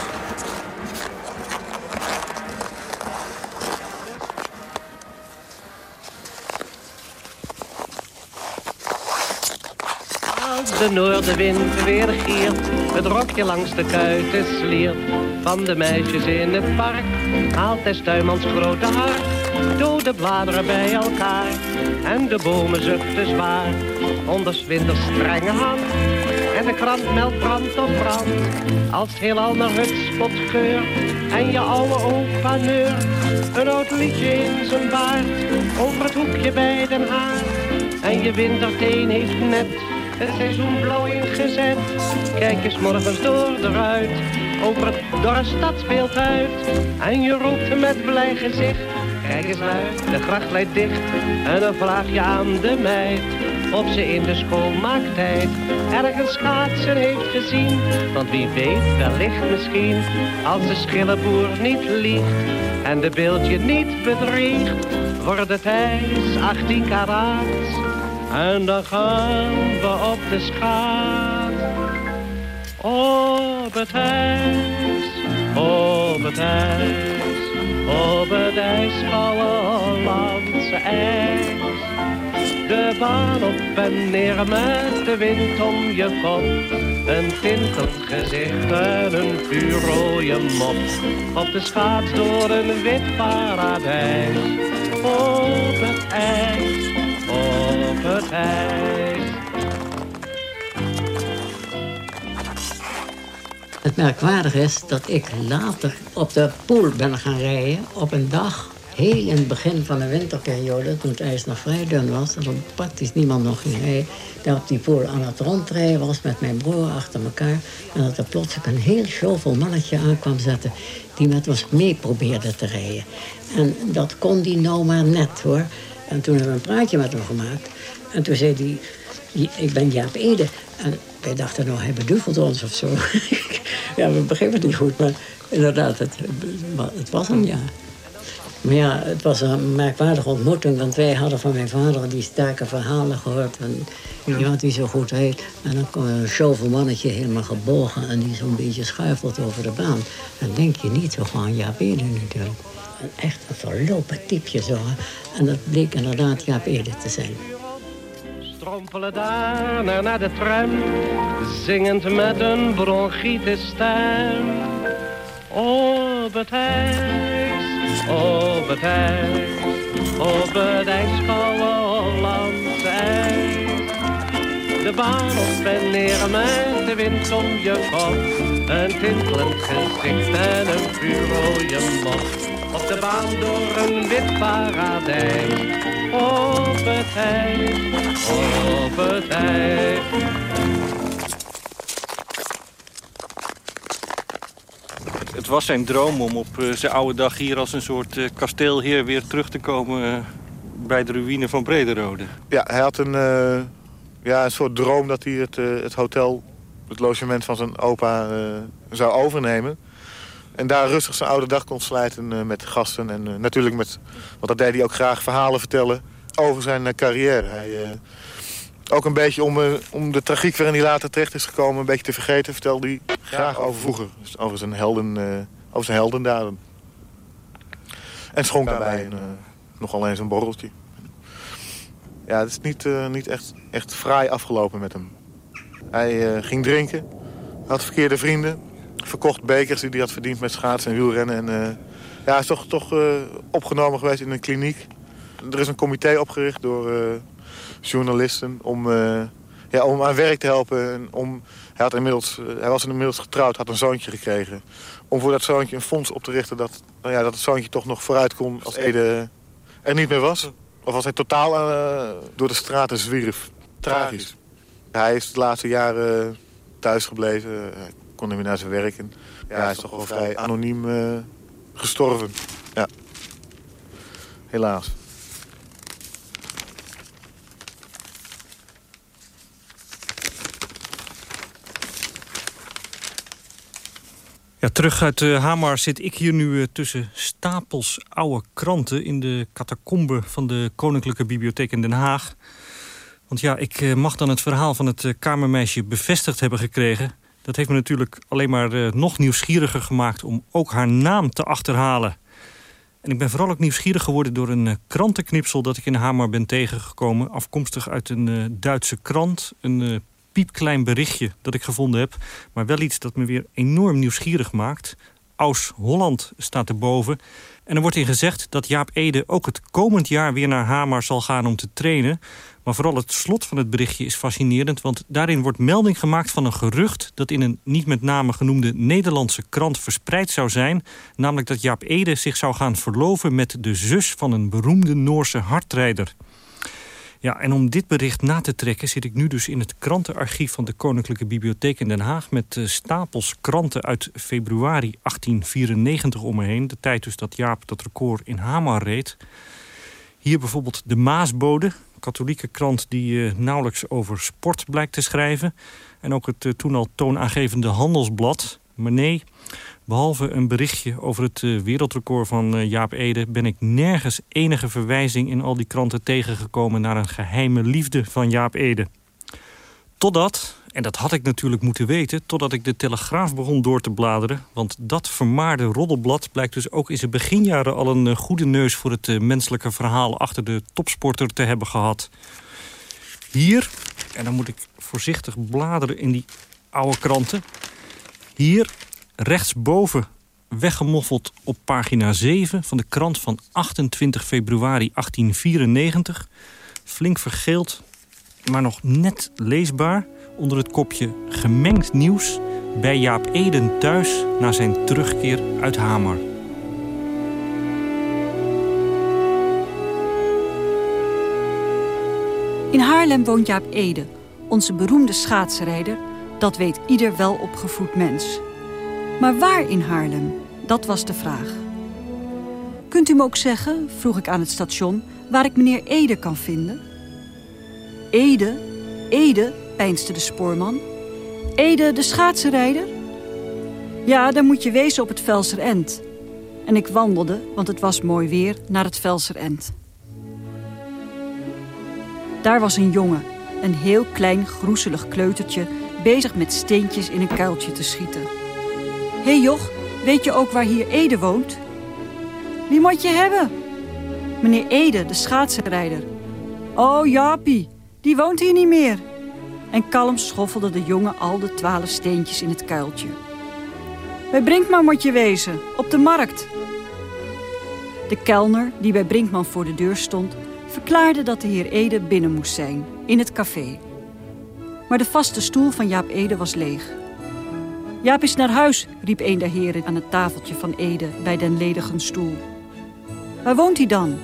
De noordenwind weer giert, het rokje langs de kuiten sliert. Van de meisjes in het park haalt des tuinmans grote hart. Dode bladeren bij elkaar en de bomen zuchten zwaar. Onder winters strenge hand en de krant meldt brand op brand. Als het heelal naar het spot geurt en je oude opa neurt. Een oud liedje in zijn baard over het hoekje bij Den Haag. En je winterteen heeft net het seizoen blauw ingezet. Kijk eens morgens door de ruit, over het dorre stadsbeeld uit. En je roept met blij gezicht, kijk eens uit, de gracht leidt dicht. En dan vraag je aan de meid, of ze in de schoonmaaktijd ergens schaatsen heeft gezien. Want wie weet, wellicht misschien, als de schillenboer niet liegt en de beeldje niet bedriegt, wordt het ijs 18 karaats. En dan gaan we op de schaat. Op het ijs, op het ijs, op het ijskoude Hollandse ijs. De baan op en neer met de wind om je kop. Een tintelend gezicht en een vuurrooie mop. Op de schaats door een wit paradijs. Op het ijs, op het ijs. Het merkwaardige is dat ik later op de pool ben gaan rijden op een dag. Heel in het begin van de winterperiode, toen het ijs nog vrij dun was... en er praktisch niemand nog ging rijden... daar op die pool aan het rondrijden was met mijn broer achter elkaar... en dat er plotseling een heel showvol mannetje aankwam zetten... die met ons mee probeerde te rijden. En dat kon die nou maar net, hoor. En toen hebben we een praatje met hem gemaakt. En toen zei hij, ik ben Jaap Ede. En wij dachten, nou, hij beduvelt ons of zo. <laughs> ja, we begrepen het niet goed, maar inderdaad, het, het was hem, ja. Maar ja, het was een merkwaardige ontmoeting, want wij hadden van mijn vader die sterke verhalen gehoord. En iemand die zo goed heet. En dan kwam een zoveel mannetje helemaal gebogen en die zo'n beetje schuifelt over de baan. Dan denk je niet zo gewoon Jaap Ede natuurlijk. Een echt een verlopen typje zo. En dat bleek inderdaad Jaap Ede te zijn. Strompelen daarna naar de tram, zingend met een bronchitis stem. Op het ijs, op het ijs, op het ijskoude Hollandse ijs. De baan op en neer met de wind om je kop. Een tintelend gezicht en een vuurrooie mop. Op de baan door een wit paradijs. Op het ijs, op het ijs. Het was zijn droom om op eh, zijn oude dag hier als een soort eh, kasteelheer weer terug te komen eh, bij de ruïne van Brederode. Ja, hij had een, ja, een soort droom dat hij het, het hotel, het logement van zijn opa eh, zou overnemen. En daar rustig zijn oude dag kon slijten eh, met de gasten. En eh, natuurlijk met, want dat deed hij ook graag, verhalen vertellen over zijn carrière. Hij, ook een beetje om, om de tragiek waarin hij later terecht is gekomen... een beetje te vergeten, vertelde hij graag over vroeger. Dus over zijn, helden, over zijn heldendaden. En schonk daarbij een, eh, nog alleen zijn borreltje. Ja, het is niet, niet echt, echt fraai afgelopen met hem. Hij eh, ging drinken, had verkeerde vrienden... verkocht bekers die hij had verdiend met schaatsen en wielrennen. En, eh, ja, hij is toch, toch eh, opgenomen geweest in een kliniek. Er is een comité opgericht door journalisten om, ja, om aan werk te helpen. En om, hij, had inmiddels, hij was inmiddels getrouwd, had een zoontje gekregen. Om voor dat zoontje een fonds op te richten dat, nou ja, dat het zoontje toch nog vooruit kon als Ede er niet meer was. Of als hij totaal door de straten zwierf. Tragisch. Hij is de laatste jaren thuis gebleven. Hij kon niet meer naar zijn werk. En, ja, hij is toch wel vrij anoniem eh, gestorven. Ja. helaas. Ja, terug uit uh, Hamar zit ik hier nu uh, tussen stapels oude kranten... in de catacombe van de Koninklijke Bibliotheek in Den Haag. Want ja, ik uh, mag dan het verhaal van het kamermeisje bevestigd hebben gekregen. Dat heeft me natuurlijk alleen maar nog nieuwsgieriger gemaakt... om ook haar naam te achterhalen. En ik ben vooral ook nieuwsgierig geworden door een krantenknipsel... dat ik in Hamar ben tegengekomen. Afkomstig uit een Duitse krant. Een piepklein berichtje dat ik gevonden heb. Maar wel iets dat me weer enorm nieuwsgierig maakt. Aus Holland staat erboven. En er wordt in gezegd dat Jaap Ede ook het komend jaar weer naar Hamar zal gaan om te trainen. Maar vooral het slot van het berichtje is fascinerend... want daarin wordt melding gemaakt van een gerucht... dat in een niet met name genoemde Nederlandse krant verspreid zou zijn. Namelijk dat Jaap Ede zich zou gaan verloven met de zus van een beroemde Noorse hardrijder. Ja, en om dit bericht na te trekken zit ik nu dus in het krantenarchief van de Koninklijke Bibliotheek in Den Haag... met uh, stapels kranten uit februari 1894 om me heen. De tijd dus dat Jaap dat record in Hamar reed. Hier bijvoorbeeld de Maasbode, katholieke krant die uh, nauwelijks over sport blijkt te schrijven. En ook het uh, toen al toonaangevende Handelsblad. Maar nee, Behalve een berichtje over het uh, wereldrecord van Jaap Ede... ben ik nergens enige verwijzing in al die kranten tegengekomen... naar een geheime liefde van Jaap Ede. Totdat, en dat had ik natuurlijk moeten weten... totdat ik de Telegraaf begon door te bladeren... want dat vermaarde roddelblad blijkt dus ook in zijn beginjaren... al een uh, goede neus voor het menselijke verhaal... achter de topsporter te hebben gehad. Hier, en dan moet ik voorzichtig bladeren in die oude kranten... hier rechtsboven weggemoffeld op pagina 7 van de krant van 28 februari 1894. Flink vergeeld, maar nog net leesbaar onder het kopje Gemengd nieuws bij Jaap Eden thuis na zijn terugkeer uit Hamer. In Haarlem woont Jaap Ede, onze beroemde schaatsrijder. Dat weet ieder wel opgevoed mens. Maar waar in Haarlem? Dat was de vraag. Kunt u me ook zeggen, vroeg ik aan het station, waar ik meneer Ede kan vinden? Ede? Ede, peinsde de spoorman. Ede, de schaatsenrijder? Ja, dan moet je wezen op het Velser End. En ik wandelde, want het was mooi weer, naar het Velser End. Daar was een jongen, een heel klein groezelig kleutertje... bezig met steentjes in een kuiltje te schieten. Hé hey joch, weet je ook waar hier Ede woont? Wie moet je hebben? Meneer Ede, de schaatsenrijder. Oh, Jaapie, die woont hier niet meer. En kalm schoffelde de jongen al de twaalf steentjes in het kuiltje. Bij Brinkman moet je wezen, op de markt. De kelner, die bij Brinkman voor de deur stond... verklaarde dat de heer Ede binnen moest zijn, in het café. Maar de vaste stoel van Jaap Ede was leeg. Jaap is naar huis, riep een der heren aan het tafeltje van Ede bij den ledigen stoel. Waar woont hij dan?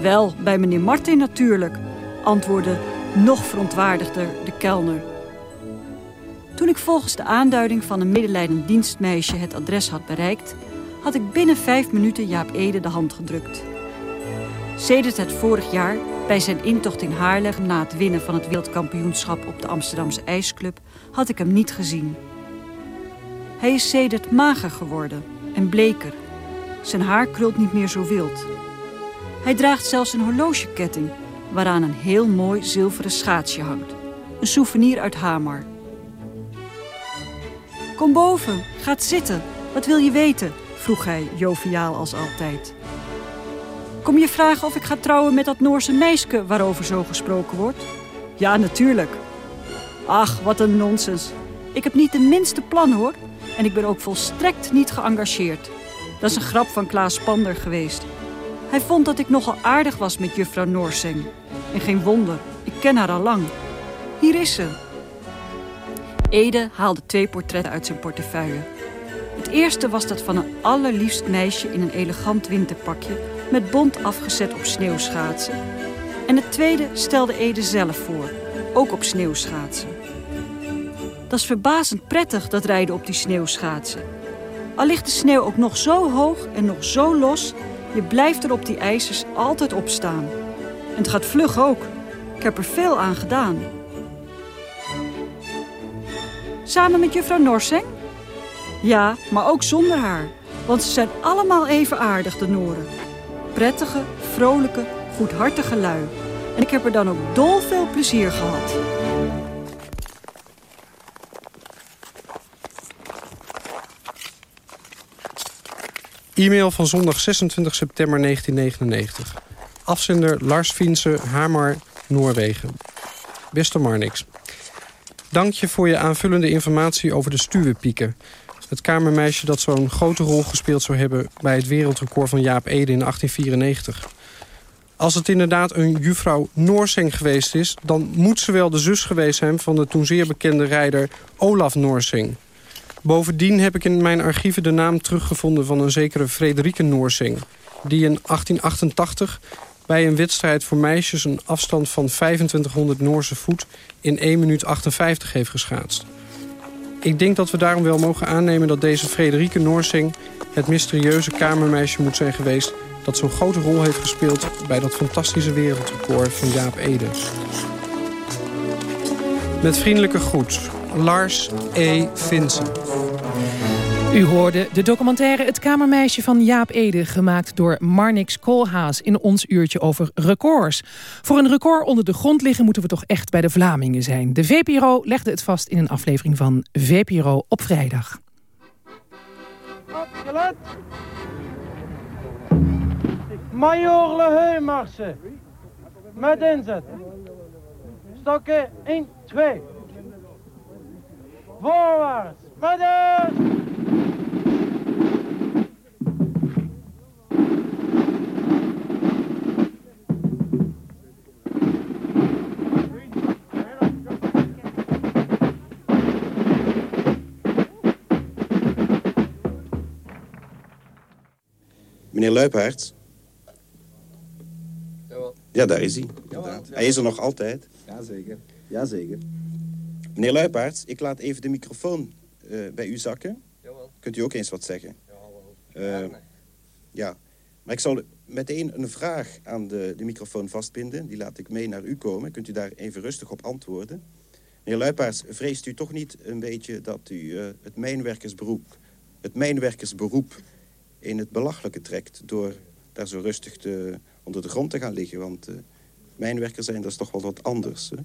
Wel, bij meneer Martin natuurlijk, antwoordde nog verontwaardigder de kelner. Toen ik volgens de aanduiding van een medelijdend dienstmeisje het adres had bereikt, had ik binnen vijf minuten Jaap Ede de hand gedrukt. Sedert het vorig jaar, bij zijn intocht in Haarlem na het winnen van het wereldkampioenschap op de Amsterdamse IJsclub, had ik hem niet gezien. Hij is sedert mager geworden en bleker. Zijn haar krult niet meer zo wild. Hij draagt zelfs een horlogeketting waaraan een heel mooi zilveren schaatsje hangt. Een souvenir uit Hamar. Kom boven, gaat zitten. Wat wil je weten? vroeg hij, joviaal als altijd. Kom je vragen of ik ga trouwen met dat Noorse meisje waarover zo gesproken wordt? Ja, natuurlijk. Ach, wat een nonsens. Ik heb niet de minste plan, hoor. En ik ben ook volstrekt niet geëngageerd. Dat is een grap van Klaas Pander geweest. Hij vond dat ik nogal aardig was met juffrouw Noorsing. En geen wonder, ik ken haar al lang. Hier is ze. Ede haalde twee portretten uit zijn portefeuille. Het eerste was dat van een allerliefst meisje in een elegant winterpakje... met bont afgezet op sneeuwschaatsen. En het tweede stelde Ede zelf voor, ook op sneeuwschaatsen. Dat is verbazend prettig, dat rijden op die sneeuwschaatsen. Al ligt de sneeuw ook nog zo hoog en nog zo los... Je blijft er op die ijzers altijd op staan. En het gaat vlug ook. Ik heb er veel aan gedaan. Samen met juffrouw Norseng? Ja, maar ook zonder haar. Want ze zijn allemaal even aardig, de Noren. Prettige, vrolijke, goedhartige lui. En ik heb er dan ook dol veel plezier gehad. E-mail van zondag 26 september 1999. Afzender Lars Fiense, Hamar, Noorwegen. Beste Marnix. Dank je voor je aanvullende informatie over de stuwepieken. Het kamermeisje dat zo'n grote rol gespeeld zou hebben... bij het wereldrecord van Jaap Ede in 1894. Als het inderdaad een juffrouw Noorsing geweest is... dan moet ze wel de zus geweest zijn van de toen zeer bekende rijder Olaf Noorsing. Bovendien heb ik in mijn archieven de naam teruggevonden van een zekere Frederike Noorsing... die in 1888 bij een wedstrijd voor meisjes een afstand van 2500 Noorse voet... in 1 minuut 58 heeft geschaatst. Ik denk dat we daarom wel mogen aannemen dat deze Frederike Noorsing... het mysterieuze kamermeisje moet zijn geweest... dat zo'n grote rol heeft gespeeld bij dat fantastische wereldrecord van Jaap Ede. Met vriendelijke groet, Lars E. Vincent. U hoorde de documentaire Het Kamermeisje van Jaap Ede... gemaakt door Marnix Koolhaas in ons uurtje over records. Voor een record onder de grond liggen moeten we toch echt bij de Vlamingen zijn. De VPRO legde het vast in een aflevering van VPRO op vrijdag. Opgelet. Major Leheumarsen. Met inzet. Stokken 1, 2. Voorwaarts. Is. Meneer Luipaert? Ja, daar is hij. Hij is er nog altijd. Jazeker. Jazeker. Meneer Luipaert, ik laat even de microfoon eh, bij u zakken. Kunt u ook eens wat zeggen? Uh, ja, maar ik zal meteen een vraag aan de, de microfoon vastbinden. Die laat ik mee naar u komen. Kunt u daar even rustig op antwoorden? Meneer Luipaerts, vreest u toch niet een beetje dat u uh, het mijnwerkersberoep... het mijnwerkersberoep in het belachelijke trekt... door daar zo rustig te, onder de grond te gaan liggen? Want uh, mijnwerkers zijn, dat is toch wel wat anders. Hè?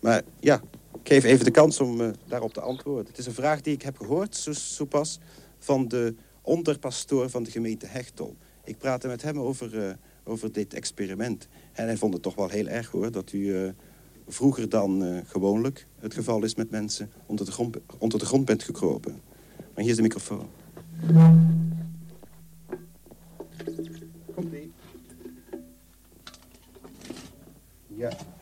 Maar ja, geef even de kans om uh, daarop te antwoorden. Het is een vraag die ik heb gehoord, zo, pas, van de onderpastoor van de gemeente Hechtel. Ik praatte met hem over, uh, over dit experiment. En hij vond het toch wel heel erg, hoor, dat u uh, vroeger dan gewoonlijk het geval is met mensen onder de grond, onder de grond bent gekropen. Maar hier is de microfoon. Komt-ie. Ja. Ja.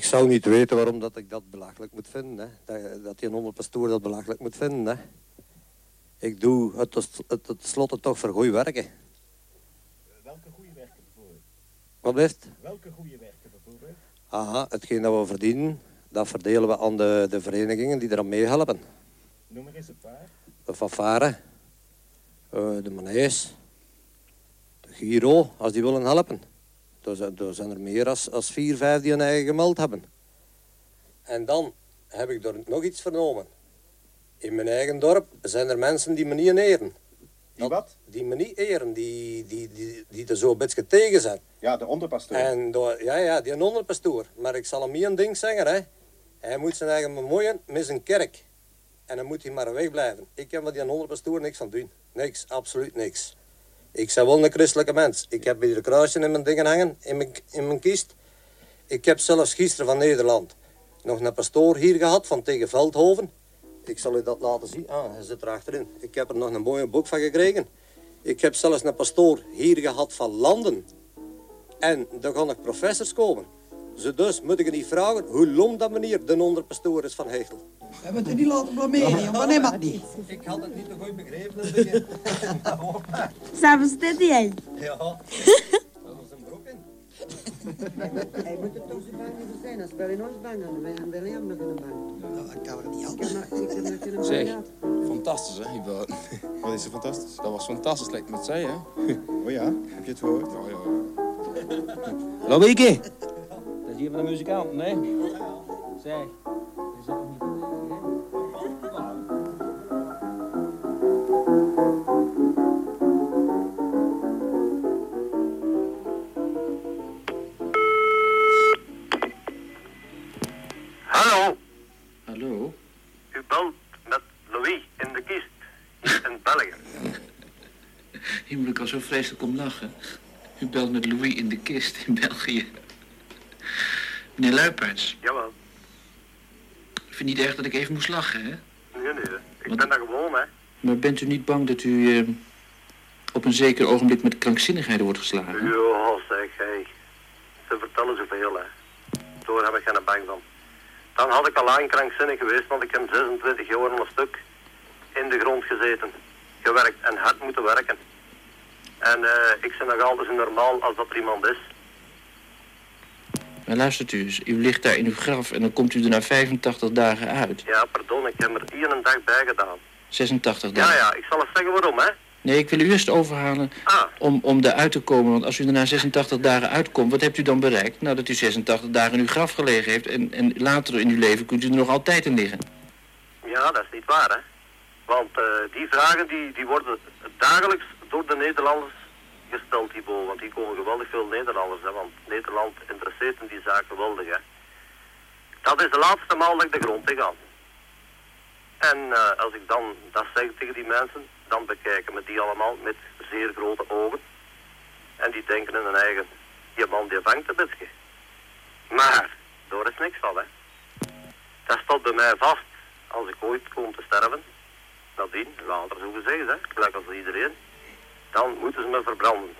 Ik zou niet weten waarom dat ik dat belachelijk moet vinden. Hè. Dat, dat die een onderpastoor dat belachelijk moet vinden. Hè. Ik doe het, het, het slotte toch voor goed werken. Welke goede werken bijvoorbeeld? Wat is het? Welke goede werken bijvoorbeeld? Aha, hetgeen dat we verdienen, dat verdelen we aan de, de verenigingen die eraan meehelpen. Noem maar eens een paar. De fanfare, uh, de manees, de Giro, als die willen helpen. Er zijn er meer als, als vier, vijf die een eigen gemeld hebben. En dan heb ik er nog iets vernomen. In mijn eigen dorp zijn er mensen die me niet eren. Die wat? Die me niet eren, die, die, die, die er zo een beetje tegen zijn. Ja, de onderpastoor. En door, ja, ja, die onderpastoor. Maar ik zal hem niet een ding zeggen, hè. Hij moet zijn eigen bemoeien met zijn kerk. En dan moet hij maar wegblijven. Ik kan met die onderpastoor niks van doen. Niks, absoluut niks. Ik ben wel een christelijke mens. Ik heb hier een kruisje in mijn dingen hangen, in mijn, in mijn kist. Ik heb zelfs gisteren van Nederland nog een pastoor hier gehad van tegen Veldhoven. Ik zal u dat laten zien. Ah, hij zit er achterin. Ik heb er nog een mooie boek van gekregen. Ik heb zelfs een pastoor hier gehad van Landen. En daar gaan nog professors komen. Zo dus moet ik niet vragen hoe lom dat meneer de onderpastoor is van Hegel. We hebben het niet laten blameren, jongen. Wanneer mag niet? Ik had het niet te goed begrepen. Samen zit jij? Ja. <laughs> Dat was een broek in. <laughs> Hij moet er toch zo bang voor zijn. Als wij in ons bang hadden, wij hebben William nog in een bang. Nou, dat kan er niet bang Zeg, fantastisch hè, die boot. <laughs> Wat is er fantastisch? Dat was fantastisch, lijkt me het zei hè. Oh ja, heb je het gehoord? Ja, ja. Wiki. Dat is hier van de muzikant, nee? Zeg. Vreselijk om lachen. U belt met Louis in de kist in België. Meneer Luipaerts, Jawel. ik vind niet erg dat ik even moest lachen, hè? Nee, nee. Ik ben daar gewoon, hè. Maar bent u niet bang dat u eh, op een zeker ogenblik met krankzinnigheid wordt geslagen? Ja, zeg, hé. Ze vertellen zoveel, hè. Daar heb ik geen bang van. Dan had ik al lang krankzinnig geweest, want ik heb 26 jaar een stuk in de grond gezeten. Gewerkt en hard moeten werken. En eh, ik ben nog altijd zo normaal als dat er iemand is. Maar luistert u eens, u ligt daar in uw graf en dan komt u er na 85 dagen uit. Ja, pardon, ik heb er hier een dag bij gedaan. 86 Ja, dagen. ja, ik zal eens zeggen waarom, hè. Nee, ik wil u eerst overhalen om, om eruit te komen. Want als u er na 86 dagen uitkomt, wat hebt u dan bereikt? Nou, dat u 86 dagen in uw graf gelegen heeft. En, en later in uw leven kunt u er nog altijd in liggen. Ja, dat is niet waar, hè. Want eh, die vragen die, die worden dagelijks door de Nederlanders gesteld hierboven. Want hier komen geweldig veel Nederlanders, hè. Want Nederland interesseert in die zaak geweldig, hè. Dat is de laatste maal dat ik de grond in ga. En eh, als ik dan dat zeg tegen die mensen, dan bekijken me die allemaal met zeer grote ogen. En die denken in hun eigen, die man die vangt een beetje. Maar, daar is niks van, hè. Dat staat bij mij vast. Als ik ooit kom te sterven, nadien, later zo gezegd, hè, gelijk als iedereen, dan moeten ze me verbranden.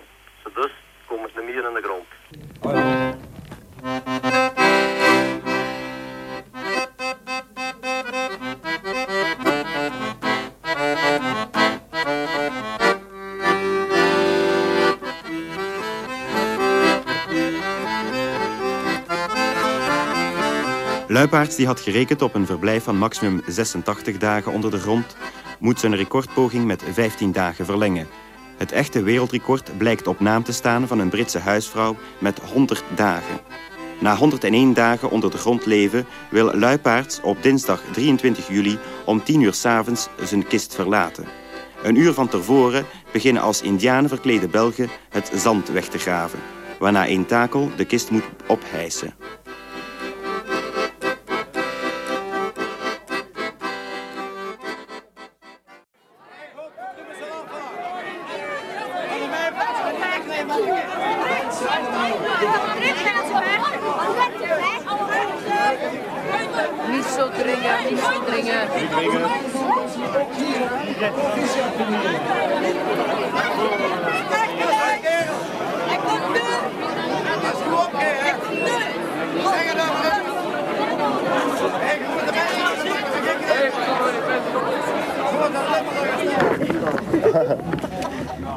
Dus kom ik niet meer in de grond. Luipaerts die had gerekend op een verblijf van maximum 86 dagen onder de grond, moet zijn recordpoging met 15 dagen verlengen. Het echte wereldrecord blijkt op naam te staan van een Britse huisvrouw met 100 dagen. Na 101 dagen onder de grond leven wil Luipaerts op dinsdag 23 juli om 10 uur 's avonds zijn kist verlaten. Een uur van tevoren beginnen als indianen verklede Belgen het zand weg te graven, waarna een takel de kist moet ophijsen.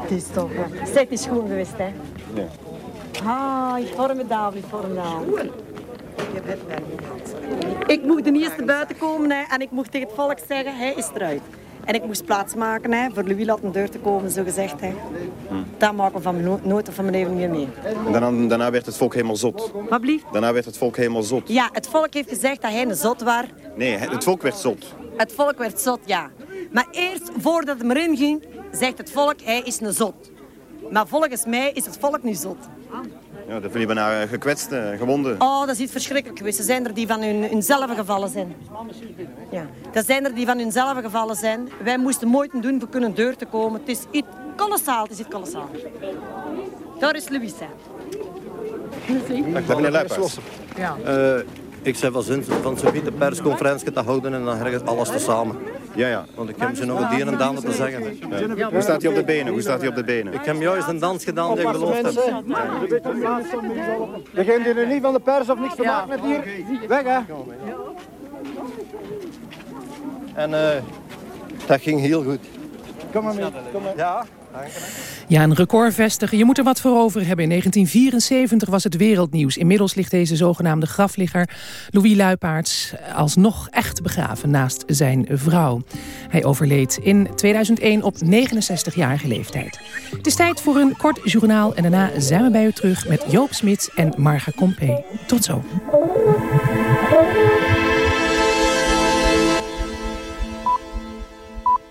Het is toch... eh, Zeg, het is schoon geweest, hè? Ja. Ah, formidabel, formidabel. Ik mocht de eerste buiten komen hè, en ik mocht tegen het volk zeggen, hij is eruit. En ik moest plaatsmaken hè, voor Louis laten deur te komen, zo gezegd. Hè. Dat maken we van mijn no- nooit van mijn leven meer mee. Daarna, daarna werd het volk helemaal zot. Wat blieft? Daarna werd het volk helemaal zot. Ja, het volk heeft gezegd dat hij een zot was. Nee, het volk werd zot. Het volk werd zot, ja. Maar eerst, voordat het erin ging, zegt het volk, hij is een zot. Maar volgens mij is het volk nu zot. Ja, dat jullie bijna eh, gekwetst, eh, gewonden. Oh, dat is iets verschrikkelijk geweest. Er zijn er die van hun, hunzelf gevallen zijn. Ja. Er zijn er die van hunzelf gevallen zijn. Wij moesten moeite doen voor kunnen deur te komen. Het is iets kolossaal, het is iets kolossaal. Daar is Louis. hè. Dag meneer Luipaerts. Ja. Eh, ik zei wel zin van zo'n een persconferentie te houden en dan ergens alles tezamen. Ja, ja. Want ik heb ze nog een dier en dander te zeggen. Ja. Hoe staat hij op de benen? Hoe staat hij op de benen? Ik heb juist een dans gedaan die ik beloofd heb. Degene die er niet van de pers of niks te maken met hier, weg hè. En eh, dat ging heel goed. Kom maar mee. Kom maar. Ja, Ja, een record vestigen. Je moet er wat voor over hebben. In 1974 was het wereldnieuws. Inmiddels ligt deze zogenaamde grafligger Louis Luipaerts alsnog echt begraven naast zijn vrouw. Hij overleed in 2001 op 69-jarige leeftijd. Het is tijd voor een kort journaal en daarna zijn we bij u terug met Joop Smit en Marga Compé. Tot zo.